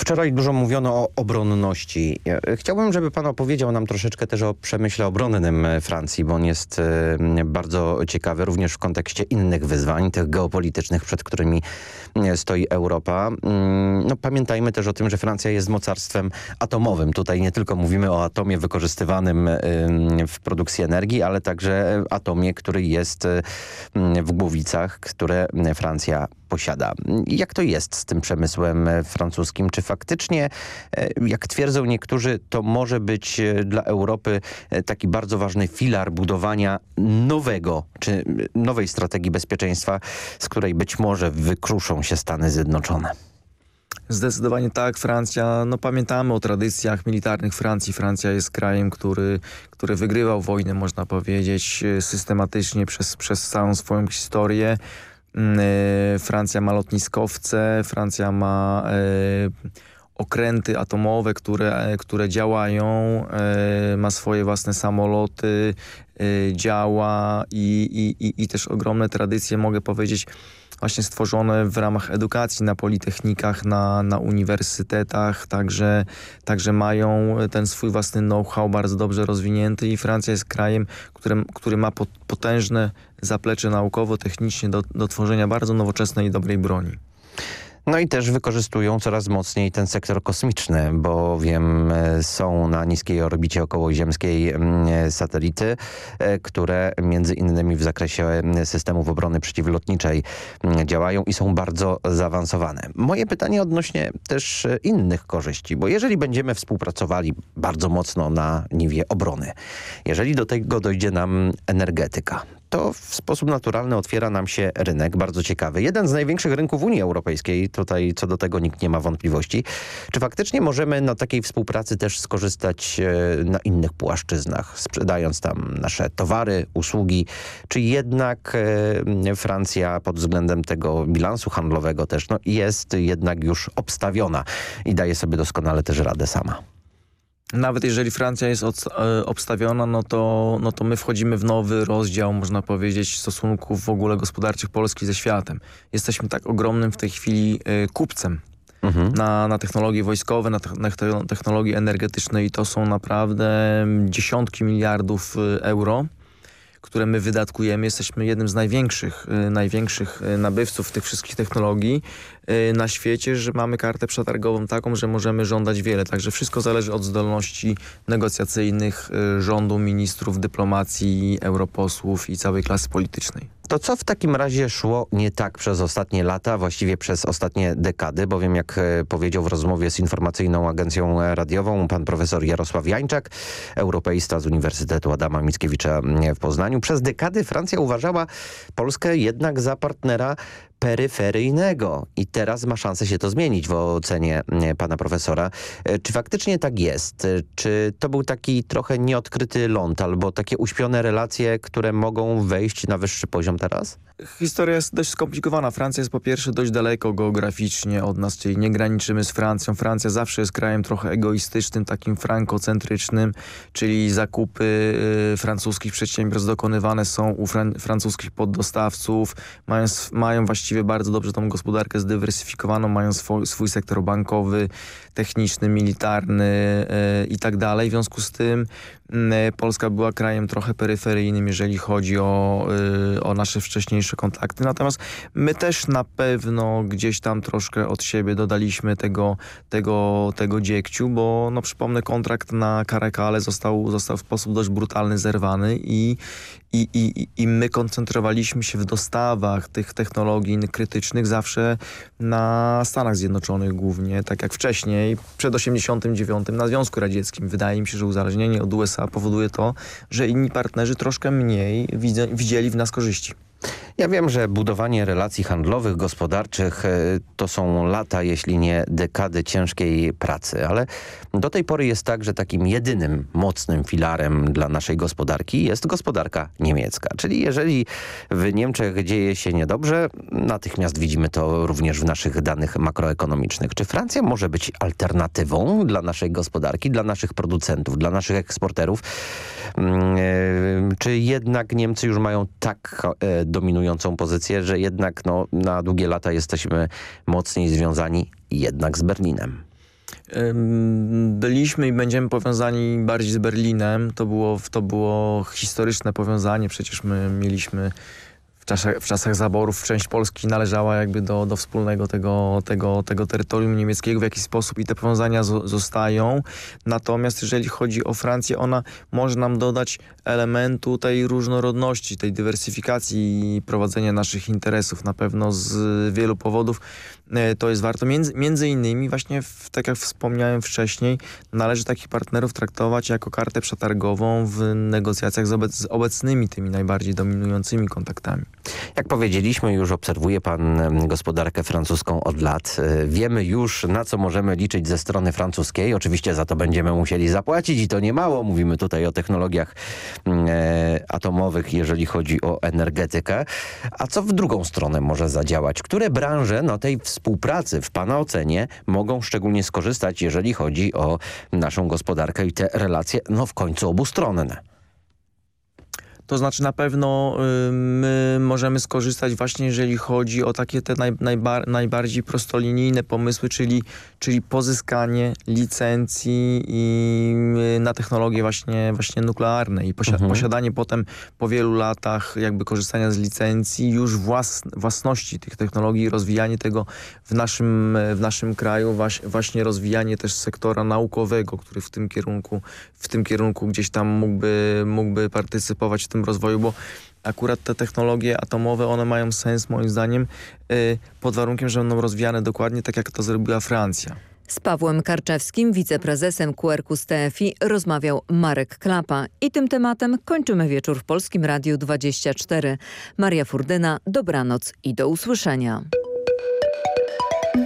Wczoraj dużo mówiono o obronności. Chciałbym, żeby pan opowiedział nam troszeczkę też o przemyśle obronnym Francji, bo on jest e, bardzo ciekawy również w kontekście innych wyzwań, tych geopolitycznych, przed którymi e, stoi Europa. Mm, no, pamiętajmy też o tym, że Francja jest mocarstwem atomowym. Tutaj nie tylko mówimy o atomie wykorzystywanym e, w produkcji energii, ale także atomie, który jest w Głowicach, które Francja posiada. Jak to jest z tym przemysłem francuskim? Czy faktycznie, e, jak twierdzą niektórzy, to może być e, dla Europy e, taki bardzo ważny filar budowania nowego, czy nowej strategii bezpieczeństwa, z której być może wykruszą się Stany Zjednoczone? Zdecydowanie tak. Francja, no pamiętamy o tradycjach militarnych Francji. Francja jest krajem, który, który wygrywał wojnę, można powiedzieć, systematycznie przez, przez całą swoją historię. Mm, e, Francja ma lotniskowce, Francja ma e, okręty atomowe, które, e, które działają, ma swoje własne samoloty, działa i, i, i też ogromne tradycje, mogę powiedzieć, właśnie stworzone w ramach edukacji na politechnikach, na, na uniwersytetach, także, także mają ten swój własny know-how bardzo dobrze rozwinięty i Francja jest krajem, który, który ma potężne zaplecze naukowo-technicznie do, do tworzenia bardzo nowoczesnej i dobrej broni. No i też wykorzystują coraz mocniej ten sektor kosmiczny, bowiem e, są na niskiej orbicie okołoziemskiej mm, satelity, e, które między innymi w zakresie systemów obrony przeciwlotniczej mm, działają i są bardzo zaawansowane. Moje pytanie odnośnie też e, innych korzyści, bo jeżeli będziemy współpracowali bardzo mocno na niwie obrony, jeżeli do tego dojdzie nam energetyka, to w sposób naturalny otwiera nam się rynek, bardzo ciekawy. Jeden z największych rynków Unii Europejskiej, tutaj co do tego nikt nie ma wątpliwości. Czy faktycznie możemy na takiej współpracy też skorzystać e, na innych płaszczyznach, sprzedając tam nasze towary, usługi, czy jednak e, Francja pod względem tego bilansu handlowego też no, jest jednak już obstawiona i daje sobie doskonale też radę sama? Nawet jeżeli Francja jest e, obstawiona, no to, no to my wchodzimy w nowy rozdział, można powiedzieć, stosunków w ogóle gospodarczych Polski ze światem. Jesteśmy tak ogromnym w tej chwili e, kupcem mhm. na, na technologie wojskowe, na, te, na technologie energetyczne i to są naprawdę dziesiątki miliardów e, euro które my wydatkujemy. Jesteśmy jednym z największych, y, największych y, nabywców tych wszystkich technologii y, na świecie, że mamy kartę przetargową taką, że możemy żądać wiele. Także wszystko zależy od zdolności negocjacyjnych rządu, ministrów, dyplomacji, europosłów i całej klasy politycznej. To co w takim razie szło nie tak przez ostatnie lata, właściwie przez ostatnie dekady, bowiem jak e, powiedział w rozmowie z informacyjną agencją radiową pan profesor Jarosław Jańczak, europeista z Uniwersytetu Adama Mickiewicza w Poznaniu, przez dekady Francja uważała Polskę jednak za partnera peryferyjnego i teraz ma szansę się to zmienić w ocenie pana profesora. E, czy faktycznie tak jest? E, czy to był taki trochę nieodkryty ląd albo takie uśpione relacje, które mogą wejść na wyższy poziom teraz? Historia jest dość skomplikowana. Francja jest po pierwsze dość daleko geograficznie od nas, czyli nie graniczymy z Francją. Francja zawsze jest krajem trochę egoistycznym, takim frankocentrycznym, czyli zakupy y, francuskich przedsiębiorstw dokonywane są u fran francuskich poddostawców, mają, mają właściwie bardzo dobrze tą gospodarkę zdywersyfikowaną, mają swój, swój sektor bankowy, techniczny, militarny y, i tak dalej. W związku z tym y, Polska była krajem trochę peryferyjnym, jeżeli chodzi o, y, o nasze wcześniejsze kontakty. Natomiast my też na pewno gdzieś tam troszkę od siebie dodaliśmy tego, tego, tego dziegciu, bo no przypomnę, kontrakt na Karekale został, został w sposób dość brutalny zerwany i, i, i, i my koncentrowaliśmy się w dostawach tych technologii krytycznych zawsze na Stanach Zjednoczonych głównie, tak jak wcześniej, przed 89 na Związku Radzieckim. Wydaje mi się, że uzależnienie od USA powoduje to, że inni partnerzy troszkę mniej widzieli w nas korzyści. Ja wiem, że budowanie relacji handlowych, gospodarczych e, to są lata, jeśli nie dekady ciężkiej pracy, ale do tej pory jest tak, że takim jedynym mocnym filarem dla naszej gospodarki jest gospodarka niemiecka. Czyli jeżeli w Niemczech dzieje się niedobrze, natychmiast widzimy to również w naszych danych makroekonomicznych. Czy Francja może być alternatywą dla naszej gospodarki, dla naszych producentów, dla naszych eksporterów? Mm, e, czy jednak Niemcy już mają tak e, dominującą pozycję, że jednak no, na długie lata jesteśmy mocniej związani jednak z Berlinem. Byliśmy i będziemy powiązani bardziej z Berlinem. To było, to było historyczne powiązanie. Przecież my mieliśmy czasach, w czasach zaborów część Polski należała jakby do, do wspólnego tego, tego, tego terytorium niemieckiego w jakiś sposób i te powiązania zostają. Natomiast jeżeli chodzi o Francję, ona może nam dodać elementu tej różnorodności, tej dywersyfikacji prowadzenia naszych interesów. Na pewno z wielu powodów to jest warto. Między, między innymi właśnie, w, tak jak wspomniałem wcześniej, należy takich partnerów traktować jako kartę przetargową w negocjacjach z, obec, z obecnymi tymi najbardziej dominującymi kontaktami. Jak powiedzieliśmy, już obserwuje pan gospodarkę francuską od lat. E, wiemy już, na co możemy liczyć ze strony francuskiej. Oczywiście za to będziemy musieli zapłacić i to nie mało. Mówimy tutaj o technologiach e, atomowych, jeżeli chodzi o energetykę. A co w drugą stronę może zadziałać? Które branże na tej współpracy, w pana ocenie, mogą szczególnie skorzystać, jeżeli chodzi o naszą gospodarkę i te relacje, no w końcu obustronne? To znaczy na pewno y, my możemy skorzystać właśnie jeżeli chodzi o takie te naj, najbar, najbardziej prostolinijne pomysły, czyli, czyli pozyskanie licencji i y, na technologie właśnie, właśnie nuklearne i posi mhm. posiadanie potem po wielu latach jakby korzystania z licencji już włas własności tych technologii, rozwijanie tego w naszym, w naszym kraju, właśnie rozwijanie też sektora naukowego, który w tym kierunku, w tym kierunku gdzieś tam mógłby, mógłby partycypować w tym tym rozwoju, bo akurat te technologie atomowe, one mają sens moim zdaniem y, pod warunkiem, że będą rozwijane dokładnie tak, jak to zrobiła Francja. Z Pawłem Karczewskim, wiceprezesem QRQ TFI rozmawiał Marek Klapa. I tym tematem kończymy wieczór w Polskim Radiu 24. Maria Furdyna, dobranoc i do usłyszenia.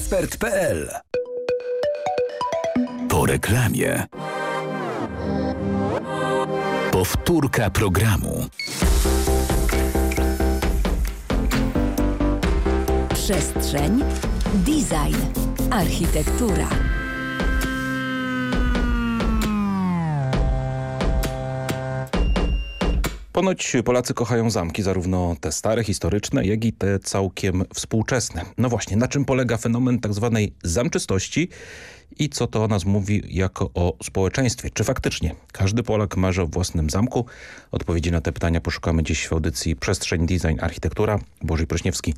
mediaexpert.pl. Po reklamie. Powtórka programu. Przestrzeń, design, architektura. Ponoć Polacy kochają zamki, zarówno te stare, historyczne, jak i te całkiem współczesne. No właśnie, na czym polega fenomen tak zwanej zamczystości i co to o nas mówi jako o społeczeństwie. Czy faktycznie każdy Polak marzy o własnym zamku? Odpowiedzi na te pytania poszukamy dziś w audycji Przestrzeń, Design, Architektura. Bożej Prośniewski.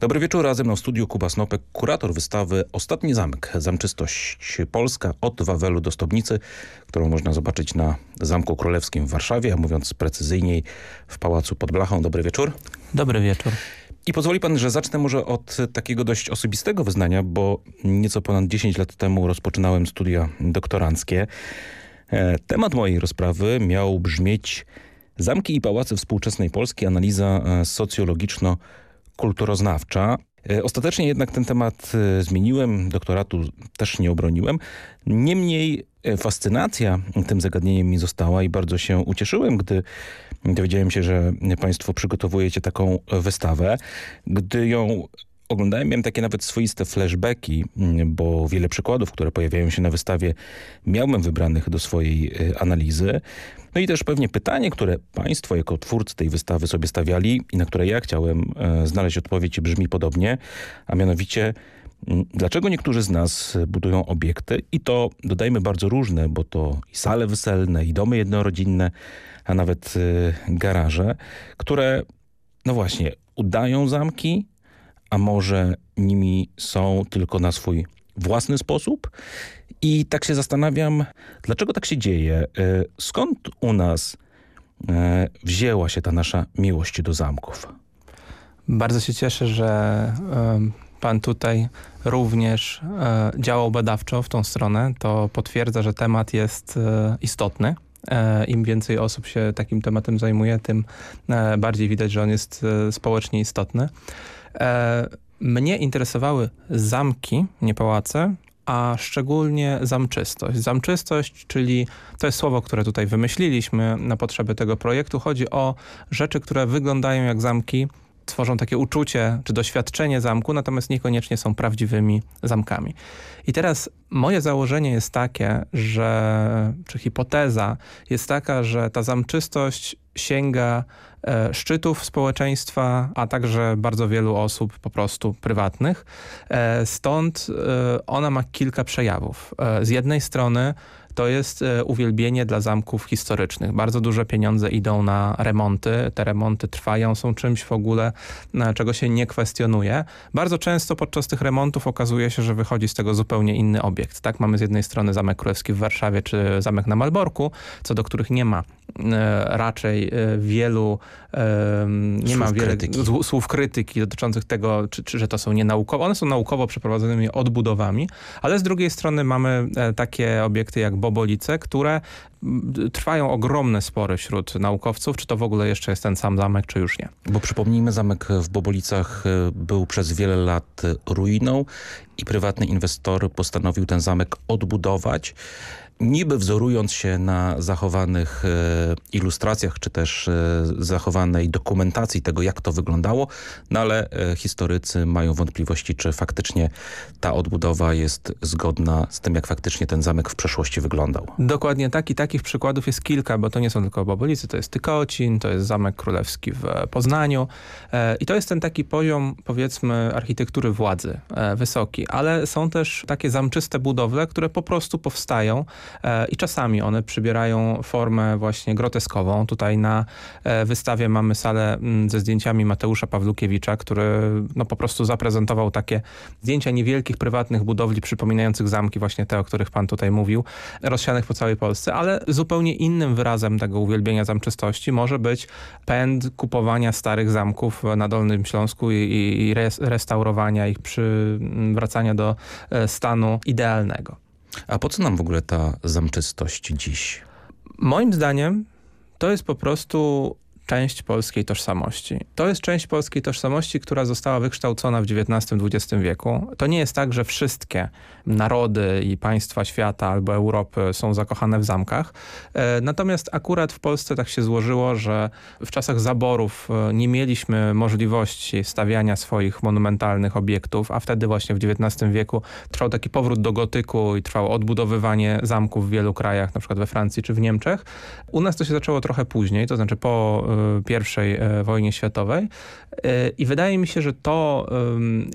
Dobry wieczór, razem na studiu Kuba Snopek, kurator wystawy Ostatni Zamek. Zamczystość Polska od Wawelu do Stobnicy, którą można zobaczyć na Zamku Królewskim w Warszawie, a mówiąc precyzyjniej w Pałacu pod Blachą. Dobry wieczór. Dobry wieczór. I pozwoli pan, że zacznę może od takiego dość osobistego wyznania, bo nieco ponad 10 lat temu rozpoczynałem studia doktoranckie. E, temat mojej rozprawy miał brzmieć Zamki i pałace współczesnej Polski, analiza e, socjologiczno-kulturoznawcza. E, ostatecznie jednak ten temat zmieniłem, doktoratu też nie obroniłem. Niemniej fascynacja tym zagadnieniem mi została i bardzo się ucieszyłem, gdy dowiedziałem się, że państwo przygotowujecie taką wystawę. Gdy ją oglądałem, miałem takie nawet swoiste flashbacki, mm, bo wiele przykładów, które pojawiają się na wystawie, miałem wybranych do swojej e, analizy. No i też pewnie pytanie, które państwo jako twórcy tej wystawy sobie stawiali i na które ja chciałem e, znaleźć odpowiedź brzmi podobnie, a mianowicie Dlaczego niektórzy z nas budują obiekty i to dodajmy bardzo różne, bo to i sale weselne, i domy jednorodzinne, a nawet y, garaże, które no właśnie udają zamki, a może nimi są tylko na swój własny sposób. I tak się zastanawiam, dlaczego tak się dzieje? E, skąd u nas e, wzięła się ta nasza miłość do zamków? Bardzo się cieszę, że pan tutaj również e, działał badawczo w tą stronę. To potwierdza, że temat jest istotny. Im więcej osób się takim tematem zajmuje, tym bardziej widać, że on jest społecznie istotny. E, mnie interesowały zamki, nie pałace, a szczególnie zamczystość. Zamczystość, czyli to jest słowo, które tutaj wymyśliliśmy na potrzeby tego projektu. Chodzi o rzeczy, które wyglądają jak zamki, tworzą takie uczucie czy doświadczenie zamku, natomiast niekoniecznie są prawdziwymi zamkami. I teraz moje założenie jest takie, że, czy hipoteza jest taka, że ta zamczystość sięga e, szczytów społeczeństwa, a także bardzo wielu osób po prostu prywatnych. E, stąd e, ona ma kilka przejawów. Z jednej strony to jest e, uwielbienie dla zamków historycznych. Bardzo duże pieniądze idą na remonty. Te remonty trwają, są czymś w ogóle, czego się nie kwestionuje. Bardzo często podczas tych remontów okazuje się, że wychodzi z tego zupełnie inny obiekt. Tak, Mamy z jednej strony Zamek Królewski w Warszawie czy Zamek na Malborku, co do których nie ma e, raczej e, wielu, nie słów ma wiele krytyki. słów krytyki dotyczących tego, czy, czy, że to są nienaukowe. One są naukowo przeprowadzonymi odbudowami, ale z drugiej strony mamy takie obiekty jak Bobolice, które trwają ogromne spory wśród naukowców, czy to w ogóle jeszcze jest ten sam zamek, czy już nie. Bo przypomnijmy, zamek w Bobolicach e, był przez wiele lat ruiną i prywatny inwestor postanowił ten zamek odbudować niby wzorując się na zachowanych e, ilustracjach, czy też e, zachowanej dokumentacji tego, jak to wyglądało, no ale e, historycy mają wątpliwości, czy faktycznie ta odbudowa jest zgodna z tym, jak faktycznie ten zamek w przeszłości wyglądał. Dokładnie tak i takich przykładów jest kilka, bo to nie są tylko Bobolicy, to jest Tykocin, to jest Zamek Królewski w Poznaniu i to jest ten taki poziom, powiedzmy, architektury władzy, wysoki, ale są też takie zamczyste budowle, które po prostu powstają i czasami one przybierają formę właśnie groteskową. Tutaj na e, wystawie mamy salę mm, ze zdjęciami Mateusza Pawlukiewicza, który no po prostu zaprezentował takie zdjęcia niewielkich prywatnych budowli przypominających zamki, właśnie te, o których pan tutaj mówił, rozsianych po całej Polsce, ale zupełnie innym wyrazem tego uwielbienia zamczystości może być pęd kupowania starych zamków na Dolnym Śląsku i, i restaurowania ich, przywracania do e, stanu idealnego. A po co nam w ogóle ta zamczystość dziś? Moim zdaniem to jest po prostu część polskiej tożsamości. To jest część polskiej tożsamości, która została wykształcona w XIX-XX wieku. To nie jest tak, że wszystkie narody i państwa świata albo Europy są zakochane w zamkach. E, natomiast akurat w Polsce tak się złożyło, że w czasach zaborów e, nie mieliśmy możliwości stawiania swoich monumentalnych obiektów, a wtedy właśnie w XIX wieku trwał taki powrót do gotyku i trwało odbudowywanie zamków w wielu krajach, na przykład we Francji czy w Niemczech. U nas to się zaczęło trochę później, to znaczy po e, I wojnie światowej i wydaje mi się, że to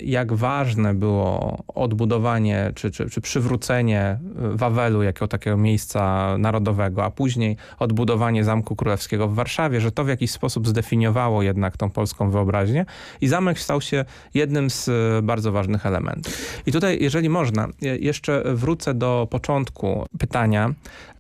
jak ważne było odbudowanie czy, czy, czy przywrócenie y, Wawelu jako takiego miejsca narodowego, a później odbudowanie Zamku Królewskiego w Warszawie, że to w jakiś sposób zdefiniowało jednak tą polską wyobraźnię i zamek stał się jednym z bardzo ważnych elementów. I tutaj, jeżeli można, jeszcze wrócę do początku pytania.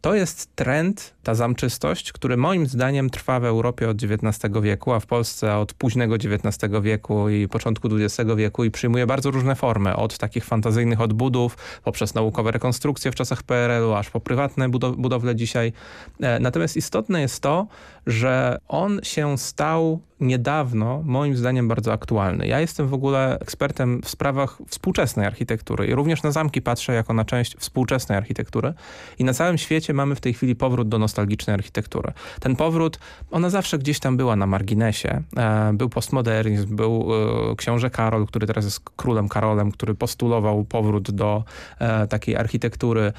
To jest trend, ta zamczystość, który moim zdaniem trwa w Europie od XIX wieku, a w Polsce od późnego XIX wieku i początku XX wieku i przyjmuje bardzo różne formy, od takich fantazyjnych odbudów, poprzez naukowe rekonstrukcje w czasach PRL-u, aż po prywatne budowle dzisiaj. E, natomiast istotne jest to, że on się stał niedawno, moim zdaniem bardzo aktualny. Ja jestem w ogóle ekspertem w sprawach współczesnej architektury i również na zamki patrzę jako na część współczesnej architektury i na całym świecie mamy w tej chwili powrót do nostalgicznej architektury. Ten powrót, ona zawsze gdzieś tam była na marginesie. E, był postmodernizm, był e, książę Karol, który teraz jest królem Karolem, który postulował powrót do e, takiej architektury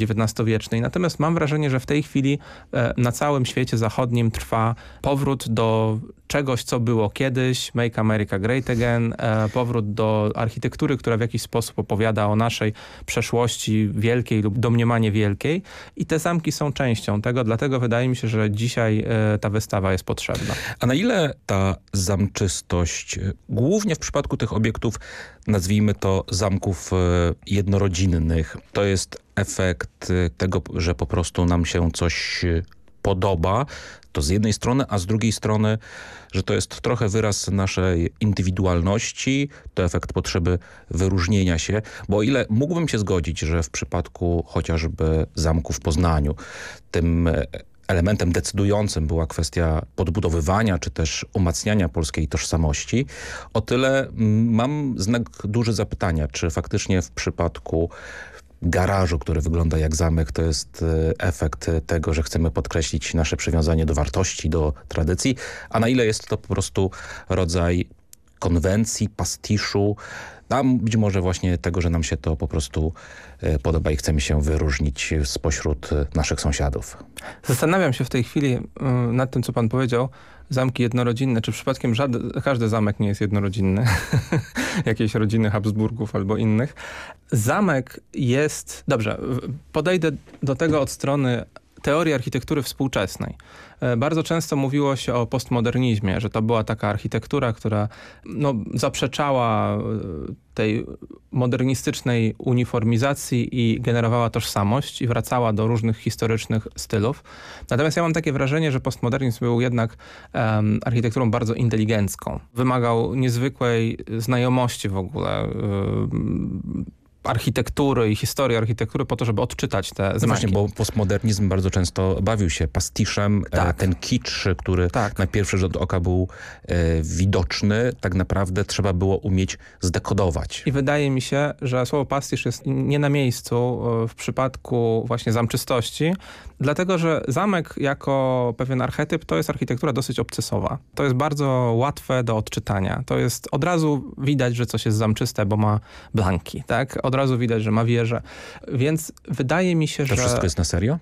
XIX-wiecznej. Natomiast mam wrażenie, że w tej chwili na całym świecie zachodnim trwa powrót do czegoś, co było kiedyś, Make America Great Again, e, powrót do architektury, która w jakiś sposób opowiada o naszej przeszłości wielkiej lub domniemanie wielkiej i te zamki są częścią tego, dlatego wydaje mi się, że dzisiaj e, ta wystawa jest potrzebna. A na ile ta zamczystość, e, głównie w przypadku tych obiektów, nazwijmy to zamków jednorodzinnych, to jest efekt tego, że po prostu nam się coś podoba, to z jednej strony, a z drugiej strony, że to jest trochę wyraz naszej indywidualności, to efekt potrzeby wyróżnienia się, bo o ile mógłbym się zgodzić, że w przypadku chociażby zamku w Poznaniu tym elementem decydującym była kwestia podbudowywania czy też umacniania polskiej tożsamości, o tyle mm, mam znak duży zapytania, czy faktycznie w przypadku garażu, który wygląda jak zamek, to jest e, efekt tego, że chcemy podkreślić nasze przywiązanie do wartości, do tradycji, a na ile jest to po prostu rodzaj konwencji, pastiszu, a być może właśnie tego, że nam się to po prostu e, podoba i chcemy się wyróżnić spośród e, naszych sąsiadów. Zastanawiam się w tej chwili nad tym, co pan powiedział, zamki jednorodzinne, czy przypadkiem żaden, każdy zamek nie jest jednorodzinny, jakiejś rodziny Habsburgów albo innych. Zamek jest, dobrze, podejdę do tego od strony teorii architektury współczesnej. E, bardzo często mówiło się o postmodernizmie, że to była taka architektura, która no, zaprzeczała e, tej modernistycznej uniformizacji i generowała tożsamość i wracała do różnych historycznych stylów. Natomiast ja mam takie wrażenie, że postmodernizm był jednak um, architekturą bardzo inteligencką. Wymagał niezwykłej znajomości w ogóle um, architektury i historii architektury po to, żeby odczytać te znaki. No właśnie, bo postmodernizm bardzo często bawił się pastiszem. E, tak. Ten kicz, który tak. na pierwszy rzut oka był e, widoczny, tak naprawdę trzeba było umieć zdekodować. I wydaje mi się, że słowo pastisz jest nie na miejscu e, w przypadku właśnie zamczystości, dlatego, że zamek jako pewien archetyp to jest architektura dosyć obcesowa. To jest bardzo łatwe do odczytania. To jest od razu widać, że coś jest zamczyste, bo ma blanki, tak? Od razu widać, że ma wieżę. Więc wydaje mi się, to że... To wszystko jest na serio?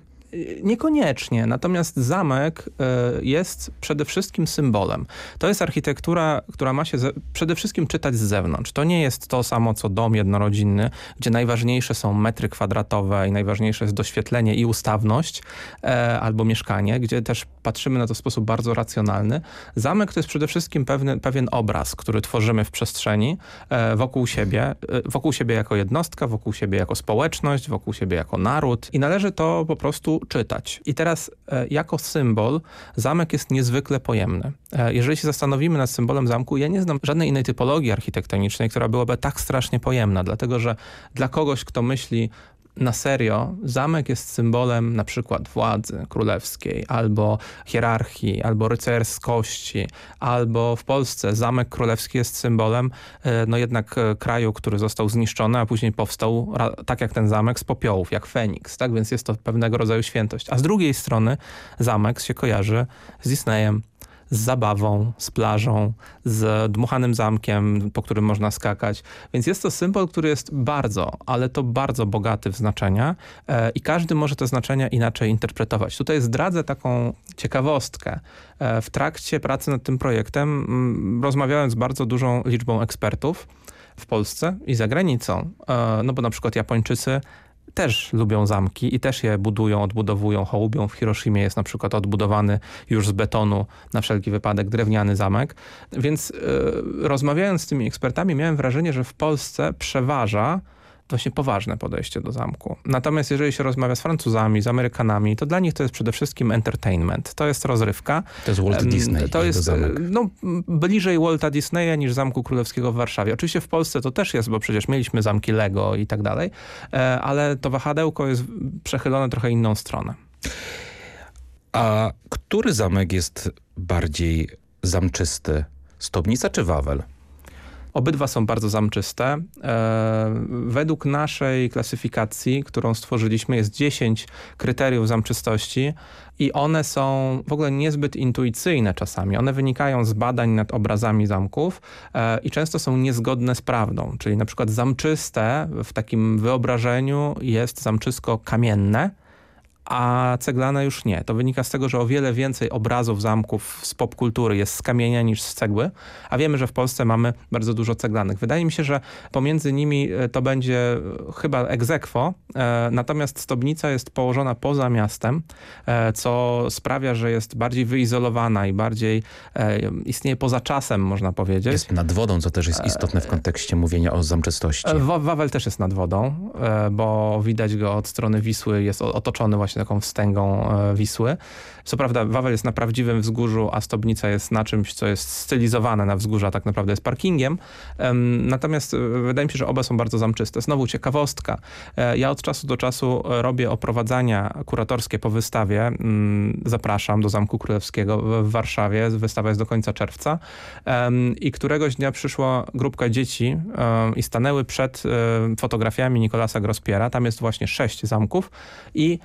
Niekoniecznie, natomiast zamek e, jest przede wszystkim symbolem. To jest architektura, która ma się przede wszystkim czytać z zewnątrz. To nie jest to samo co dom jednorodzinny, gdzie najważniejsze są metry kwadratowe i najważniejsze jest doświetlenie i ustawność, e, albo mieszkanie, gdzie też patrzymy na to w sposób bardzo racjonalny. Zamek to jest przede wszystkim pewny, pewien obraz, który tworzymy w przestrzeni e, wokół siebie, wokół siebie jako jednostka, wokół siebie jako społeczność, wokół siebie jako naród i należy to po prostu czytać. I teraz e, jako symbol zamek jest niezwykle pojemny. E, jeżeli się zastanowimy nad symbolem zamku, ja nie znam żadnej innej typologii architektonicznej, która byłaby tak strasznie pojemna, dlatego że dla kogoś, kto myśli na serio zamek jest symbolem na przykład władzy królewskiej, albo hierarchii, albo rycerskości, albo w Polsce zamek królewski jest symbolem e, no jednak e, kraju, który został zniszczony, a później powstał tak jak ten zamek z popiołów, jak Feniks, tak? Więc jest to pewnego rodzaju świętość. A z drugiej strony zamek się kojarzy z Disneyem, z zabawą, z plażą, z dmuchanym zamkiem, po którym można skakać. Więc jest to symbol, który jest bardzo, ale to bardzo bogaty w znaczenia e, i każdy może te znaczenia inaczej interpretować. Tutaj zdradzę taką ciekawostkę. E, w trakcie pracy nad tym projektem m, rozmawiałem z bardzo dużą liczbą ekspertów w Polsce i za granicą. E, no bo na przykład Japończycy też lubią zamki i też je budują, odbudowują, hołubią. W Hiroshimie jest na przykład odbudowany już z betonu na wszelki wypadek drewniany zamek. Więc yy, rozmawiając z tymi ekspertami miałem wrażenie, że w Polsce przeważa właśnie poważne podejście do zamku. Natomiast jeżeli się rozmawia z Francuzami, z Amerykanami, to dla nich to jest przede wszystkim entertainment. To jest rozrywka. To jest Walt Disney. To jest no, bliżej Walta Disneya niż Zamku Królewskiego w Warszawie. Oczywiście w Polsce to też jest, bo przecież mieliśmy zamki Lego i tak dalej, e, ale to wahadełko jest przechylone trochę inną stronę. A który zamek jest bardziej zamczysty? Stobnica czy Wawel? Obydwa są bardzo zamczyste. E, według naszej klasyfikacji, którą stworzyliśmy, jest 10 kryteriów zamczystości i one są w ogóle niezbyt intuicyjne czasami. One wynikają z badań nad obrazami zamków e, i często są niezgodne z prawdą. Czyli na przykład zamczyste w takim wyobrażeniu jest zamczysko kamienne, a ceglane już nie. To wynika z tego, że o wiele więcej obrazów zamków z popkultury jest z kamienia niż z cegły, a wiemy, że w Polsce mamy bardzo dużo ceglanych. Wydaje mi się, że pomiędzy nimi e, to będzie e, chyba egzekwo, e, natomiast Stobnica jest położona poza miastem, co sprawia, że jest bardziej wyizolowana i bardziej istnieje poza czasem, można powiedzieć. Jest nad wodą, co też jest istotne w kontekście mówienia o zamczystości. Wawel też jest nad wodą, bo widać go od strony Wisły, jest otoczony właśnie taką wstęgą e, Wisły. Co prawda Wawel jest na prawdziwym wzgórzu, a Stobnica jest na czymś, co jest stylizowane na wzgórza, tak naprawdę jest parkingiem. Natomiast e, wydaje mi się, że oba są bardzo zamczyste. Znowu ciekawostka. E, ja od czasu do czasu robię oprowadzania kuratorskie po wystawie. Mm, zapraszam do Zamku Królewskiego w Warszawie. Wystawa jest do końca czerwca. I któregoś dnia przyszła grupka dzieci i stanęły przed fotografiami Nikolasa Grospiera. Tam jest właśnie sześć zamków i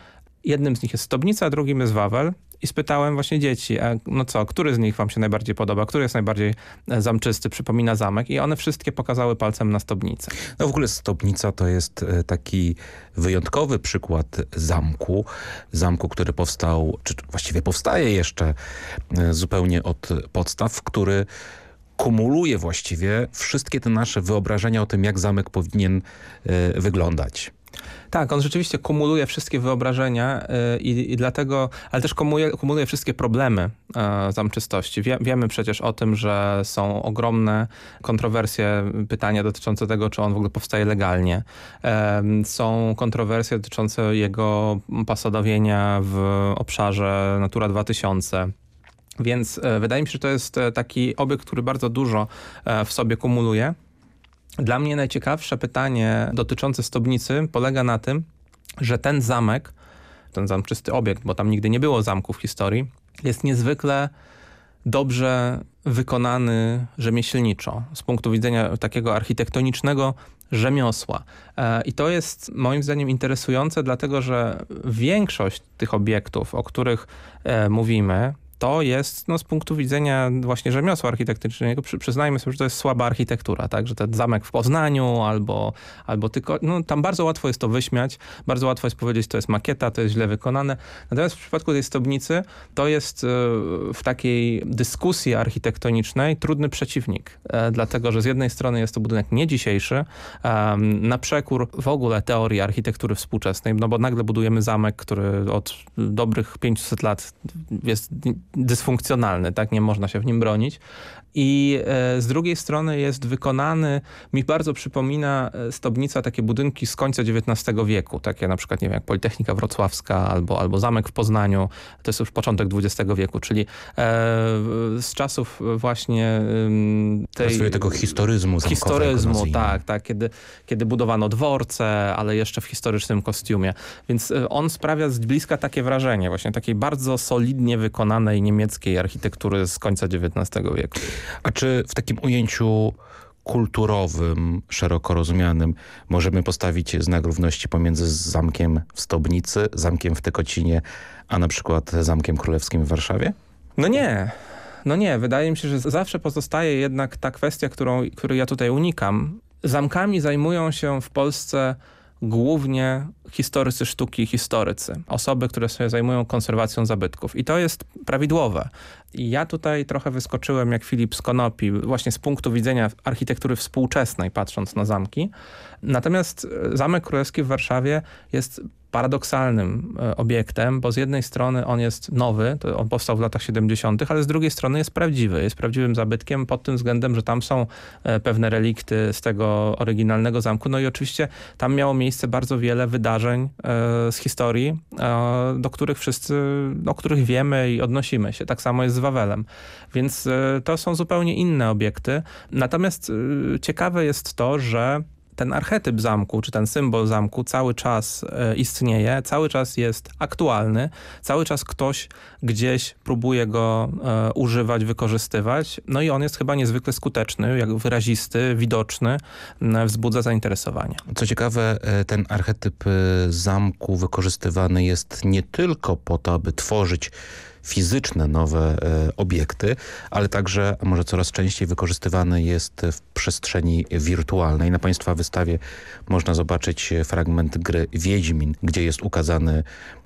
Jednym z nich jest Stobnica, drugim jest Wawel. I spytałem właśnie dzieci, no co, który z nich wam się najbardziej podoba, który jest najbardziej e, zamczysty, przypomina zamek i one wszystkie pokazały palcem na Stobnicę. No w ogóle Stobnica to jest e, taki wyjątkowy przykład zamku, zamku, który powstał, czy właściwie powstaje jeszcze e, zupełnie od podstaw, który kumuluje właściwie wszystkie te nasze wyobrażenia o tym, jak zamek powinien wyglądać. Tak, on rzeczywiście kumuluje wszystkie wyobrażenia y, i, i dlatego, ale też kumuluje, kumuluje wszystkie problemy e, zamczystości. Wie, wiemy przecież o tym, że są ogromne kontrowersje, pytania dotyczące tego, czy on w ogóle powstaje legalnie. Są kontrowersje dotyczące jego pasodowienia w obszarze Natura 2000. Więc e, wydaje mi się, że to jest e, taki obiekt, który bardzo dużo w sobie kumuluje. Dla mnie najciekawsze pytanie dotyczące Stobnicy polega na tym, że ten zamek, ten zamczysty obiekt, bo tam nigdy nie było zamku w historii, jest niezwykle dobrze wykonany rzemieślniczo z punktu widzenia takiego architektonicznego rzemiosła. E, I to jest moim zdaniem interesujące, dlatego że większość tych obiektów, o których e, mówimy, to jest no, z punktu widzenia właśnie rzemiosła architektonicznego, przy, przyznajmy sobie, że to jest słaba architektura, tak, że ten zamek w Poznaniu albo, albo tylko, no tam bardzo łatwo jest to wyśmiać, bardzo łatwo jest powiedzieć, to jest makieta, to jest źle wykonane. Natomiast w przypadku tej Stobnicy to jest e, w takiej dyskusji architektonicznej trudny przeciwnik, e, dlatego, że z jednej strony jest to budynek nie dzisiejszy, na przekór w ogóle teorii architektury współczesnej, no bo nagle budujemy zamek, który od dobrych 500 lat jest dysfunkcjonalny, tak? Nie można się w nim bronić. I e, z drugiej strony jest wykonany, mi bardzo przypomina e, Stobnica takie budynki z końca XIX wieku, takie na przykład, nie wiem, jak Politechnika Wrocławska albo, albo Zamek w Poznaniu, to jest już początek XX wieku, czyli e, z czasów właśnie tej... Właściwie tego historyzmu Historyzmu, tak, tak, kiedy, kiedy budowano dworce, ale jeszcze w historycznym kostiumie. Więc on sprawia z bliska takie wrażenie, właśnie takiej bardzo solidnie wykonanej niemieckiej architektury z końca XIX wieku. A czy w takim ujęciu kulturowym, szeroko rozumianym, możemy postawić znak równości pomiędzy zamkiem w Stobnicy, zamkiem w Tykocinie, a na przykład zamkiem królewskim w Warszawie? No nie. No nie, wydaje mi się, że zawsze pozostaje jednak ta kwestia, którą, której ja tutaj unikam. Zamkami zajmują się w Polsce głównie historycy sztuki historycy. Osoby, które się zajmują konserwacją zabytków. I to jest prawidłowe. I ja tutaj trochę wyskoczyłem jak Filip z Konopi, właśnie z punktu widzenia architektury współczesnej, patrząc na zamki. Natomiast e, Zamek Królewski w Warszawie jest paradoksalnym e, obiektem, bo z jednej strony on jest nowy, on powstał w latach 70., ale z drugiej strony jest prawdziwy. Jest prawdziwym zabytkiem pod tym względem, że tam są e, pewne relikty z tego oryginalnego zamku. No i oczywiście tam miało miejsce bardzo wiele wydarzeń z historii, do których wszyscy, o których wiemy i odnosimy się. Tak samo jest z Wawelem. Więc to są zupełnie inne obiekty. Natomiast ciekawe jest to, że ten archetyp zamku, czy ten symbol zamku cały czas e, istnieje, cały czas jest aktualny, cały czas ktoś gdzieś próbuje go e, używać, wykorzystywać. No i on jest chyba niezwykle skuteczny, jak wyrazisty, widoczny, wzbudza zainteresowanie. Co ciekawe, e, ten archetyp zamku wykorzystywany jest nie tylko po to, aby tworzyć fizyczne nowe e, obiekty, ale także, może coraz częściej wykorzystywany jest w przestrzeni wirtualnej. Na Państwa wystawie można zobaczyć fragment gry Wiedźmin, gdzie jest ukazany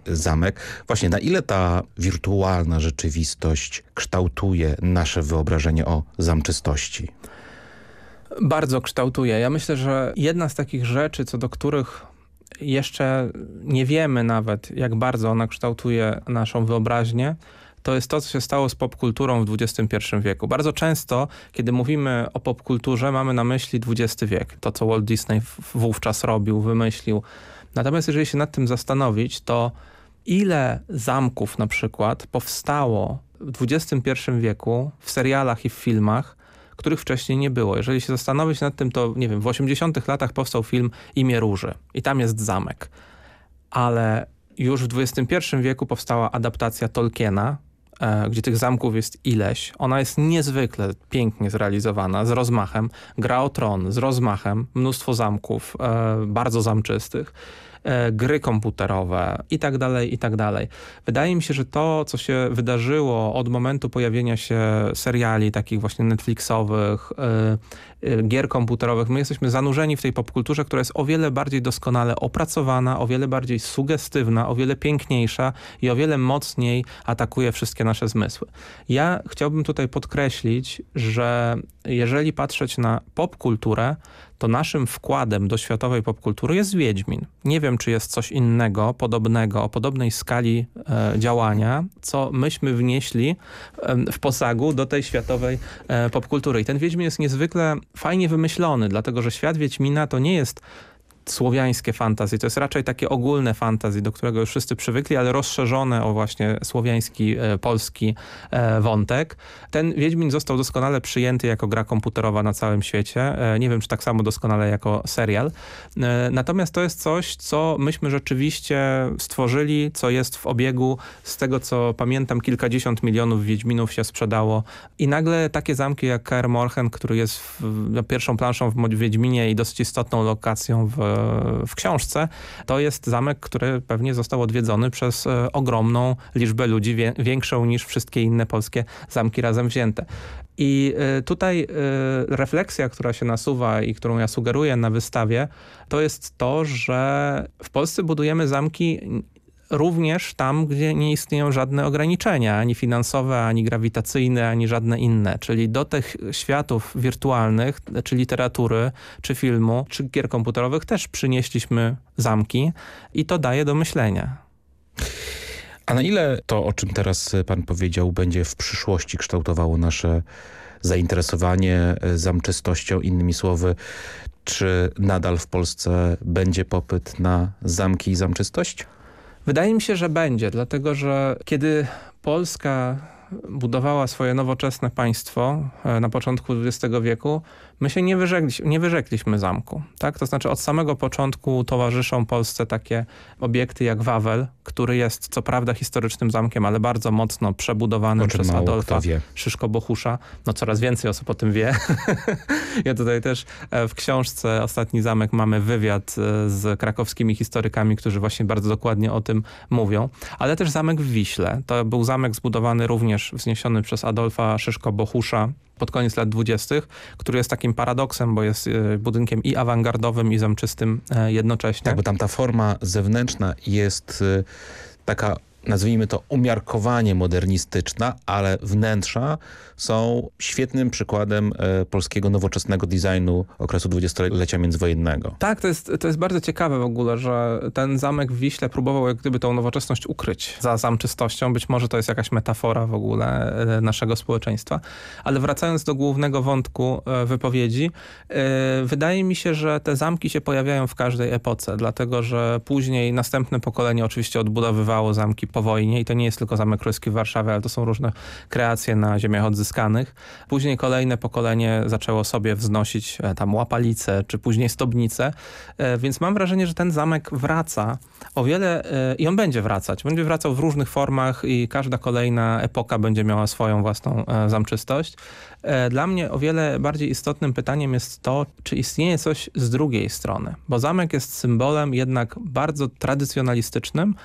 zamek. Właśnie na ile ta wirtualna rzeczywistość kształtuje nasze wyobrażenie o zamczystości? Bardzo kształtuje. Ja myślę, że jedna z takich rzeczy, co do których jeszcze nie wiemy nawet, jak bardzo ona kształtuje naszą wyobraźnię, to jest to, co się stało z popkulturą w XXI wieku. Bardzo często, kiedy mówimy o popkulturze, mamy na myśli XX wiek. To, co Walt Disney wówczas robił, wymyślił. Natomiast jeżeli się nad tym zastanowić, to ile zamków na przykład powstało w XXI wieku w serialach i w filmach, których wcześniej nie było. Jeżeli się zastanowić nad tym, to nie wiem, w 80 latach powstał film Imię Róży i tam jest zamek. Ale już w XXI wieku powstała adaptacja Tolkiena, e, gdzie tych zamków jest ileś. Ona jest niezwykle pięknie zrealizowana, z rozmachem. Gra o tron, z rozmachem, mnóstwo zamków, e, bardzo zamczystych. E, gry komputerowe i tak dalej, i tak dalej. Wydaje mi się, że to, co się wydarzyło od momentu pojawienia się seriali takich właśnie Netflixowych, e, e, gier komputerowych, my jesteśmy zanurzeni w tej popkulturze, która jest o wiele bardziej doskonale opracowana, o wiele bardziej sugestywna, o wiele piękniejsza i o wiele mocniej atakuje wszystkie nasze zmysły. Ja chciałbym tutaj podkreślić, że jeżeli patrzeć na popkulturę, to naszym wkładem do światowej popkultury jest Wiedźmin. Nie wiem, czy jest coś innego, podobnego, o podobnej skali e, działania, co myśmy wnieśli e, w posagu do tej światowej e, popkultury. I ten Wiedźmin jest niezwykle fajnie wymyślony, dlatego że świat Wiedźmina to nie jest słowiańskie fantazje. To jest raczej takie ogólne fantazje, do którego już wszyscy przywykli, ale rozszerzone o właśnie słowiański, e, polski e, wątek. Ten Wiedźmin został doskonale przyjęty jako gra komputerowa na całym świecie. E, nie wiem, czy tak samo doskonale jako serial. Natomiast to jest coś, co myśmy rzeczywiście stworzyli, co jest w obiegu. Z tego, co pamiętam, kilkadziesiąt milionów Wiedźminów się sprzedało. I nagle takie zamki jak Kaer Morhen, który jest w, no, pierwszą planszą w Wiedźminie i dosyć istotną lokacją w w książce, to jest zamek, który pewnie został odwiedzony przez e, ogromną liczbę ludzi, większą niż wszystkie inne polskie zamki razem wzięte. I e, tutaj e, refleksja, która się nasuwa i którą ja sugeruję na wystawie, to jest to, że w Polsce budujemy zamki również tam, gdzie nie istnieją żadne ograniczenia, ani finansowe, ani grawitacyjne, ani żadne inne. Czyli do tych światów wirtualnych, czy literatury, czy filmu, czy gier komputerowych też przynieśliśmy zamki i to daje do myślenia. A na ile to, o czym teraz pan powiedział, będzie w przyszłości kształtowało nasze zainteresowanie zamczystością, innymi słowy, czy nadal w Polsce będzie popyt na zamki i zamczystość? Wydaje mi się, że będzie, dlatego że kiedy Polska budowała swoje nowoczesne państwo e, na początku XX wieku, my się nie, wyrzekli, nie wyrzekliśmy zamku. Tak? To znaczy od samego początku towarzyszą Polsce takie obiekty jak Wawel, który jest co prawda historycznym zamkiem, ale bardzo mocno przebudowanym przez Adolfa Szyszko-Bohusza. No coraz więcej osób o tym wie. ja tutaj też e, w książce Ostatni Zamek mamy wywiad e, z krakowskimi historykami, którzy właśnie bardzo dokładnie o tym mówią. Ale też zamek w Wiśle. To był zamek zbudowany również, wzniesiony przez Adolfa Szyszko-Bohusza pod koniec lat dwudziestych, który jest takim paradoksem, bo jest e, budynkiem i awangardowym, i zamczystym e, jednocześnie. Tak, bo tam ta forma zewnętrzna jest e, taka nazwijmy to umiarkowanie modernistyczna, ale wnętrza są świetnym przykładem e, polskiego nowoczesnego designu okresu dwudziestolecia międzywojennego. Tak, to jest, to jest bardzo ciekawe w ogóle, że ten zamek w Wiśle próbował jak gdyby tą nowoczesność ukryć za zamczystością. Być może to jest jakaś metafora w ogóle e, naszego społeczeństwa. Ale wracając do głównego wątku e, wypowiedzi, wydaje mi się, że te zamki się pojawiają w każdej epoce, dlatego że później następne pokolenie oczywiście odbudowywało zamki po wojnie i to nie jest tylko Zamek Królewski w Warszawie, ale to są różne kreacje na ziemiach odzyskanych. Później kolejne pokolenie zaczęło sobie wznosić e, tam łapalice, czy później stobnice, e, więc mam wrażenie, że ten zamek wraca o wiele e, i on będzie wracać. Będzie wracał w różnych formach i każda kolejna epoka będzie miała swoją własną zamczystość. Dla mnie o wiele bardziej istotnym pytaniem jest to, czy istnieje coś z drugiej strony, bo zamek jest symbolem jednak bardzo tradycjonalistycznym.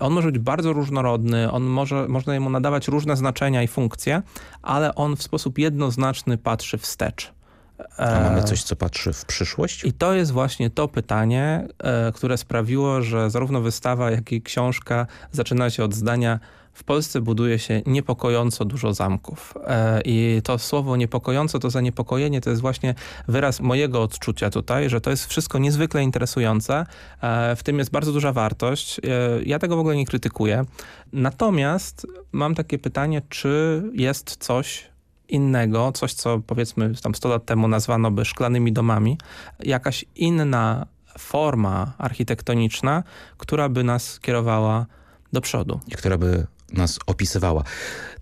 On może być bardzo różnorodny, on może, można jemu nadawać różne znaczenia i funkcje, ale on w sposób jednoznaczny patrzy wstecz. A mamy coś, co patrzy w przyszłość? I to jest właśnie to pytanie, e, które sprawiło, że zarówno wystawa, jak i książka zaczyna się od zdania w Polsce buduje się niepokojąco dużo zamków. E, I to słowo niepokojąco, to zaniepokojenie to jest właśnie wyraz mojego odczucia tutaj, że to jest wszystko niezwykle interesujące. E, w tym jest bardzo duża wartość. Ja tego w ogóle nie krytykuję. Natomiast mam takie pytanie, czy jest coś innego, coś co powiedzmy tam 100 lat temu nazwano by szklanymi domami, jakaś inna forma architektoniczna, która by nas kierowała do przodu. I która by nas opisywała.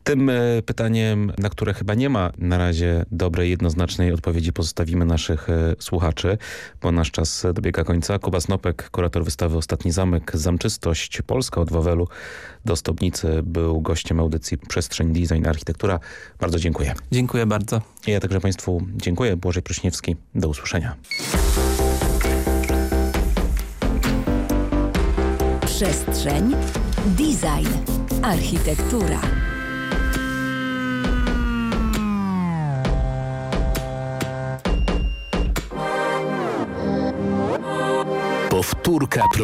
Tym e, pytaniem, na które chyba nie ma na razie dobrej, jednoznacznej odpowiedzi pozostawimy naszych e, słuchaczy, bo nasz czas dobiega końca. Kuba Snopek, kurator wystawy Ostatni Zamek, Zamczystość Polska od Wawelu do Stopnicy był gościem audycji Przestrzeń Design Architektura. Bardzo dziękuję. Dziękuję bardzo. Ja także Państwu dziękuję. Błażej Pryśniewski. Do usłyszenia. Przestrzeń, design, architektura. Powtórka programu.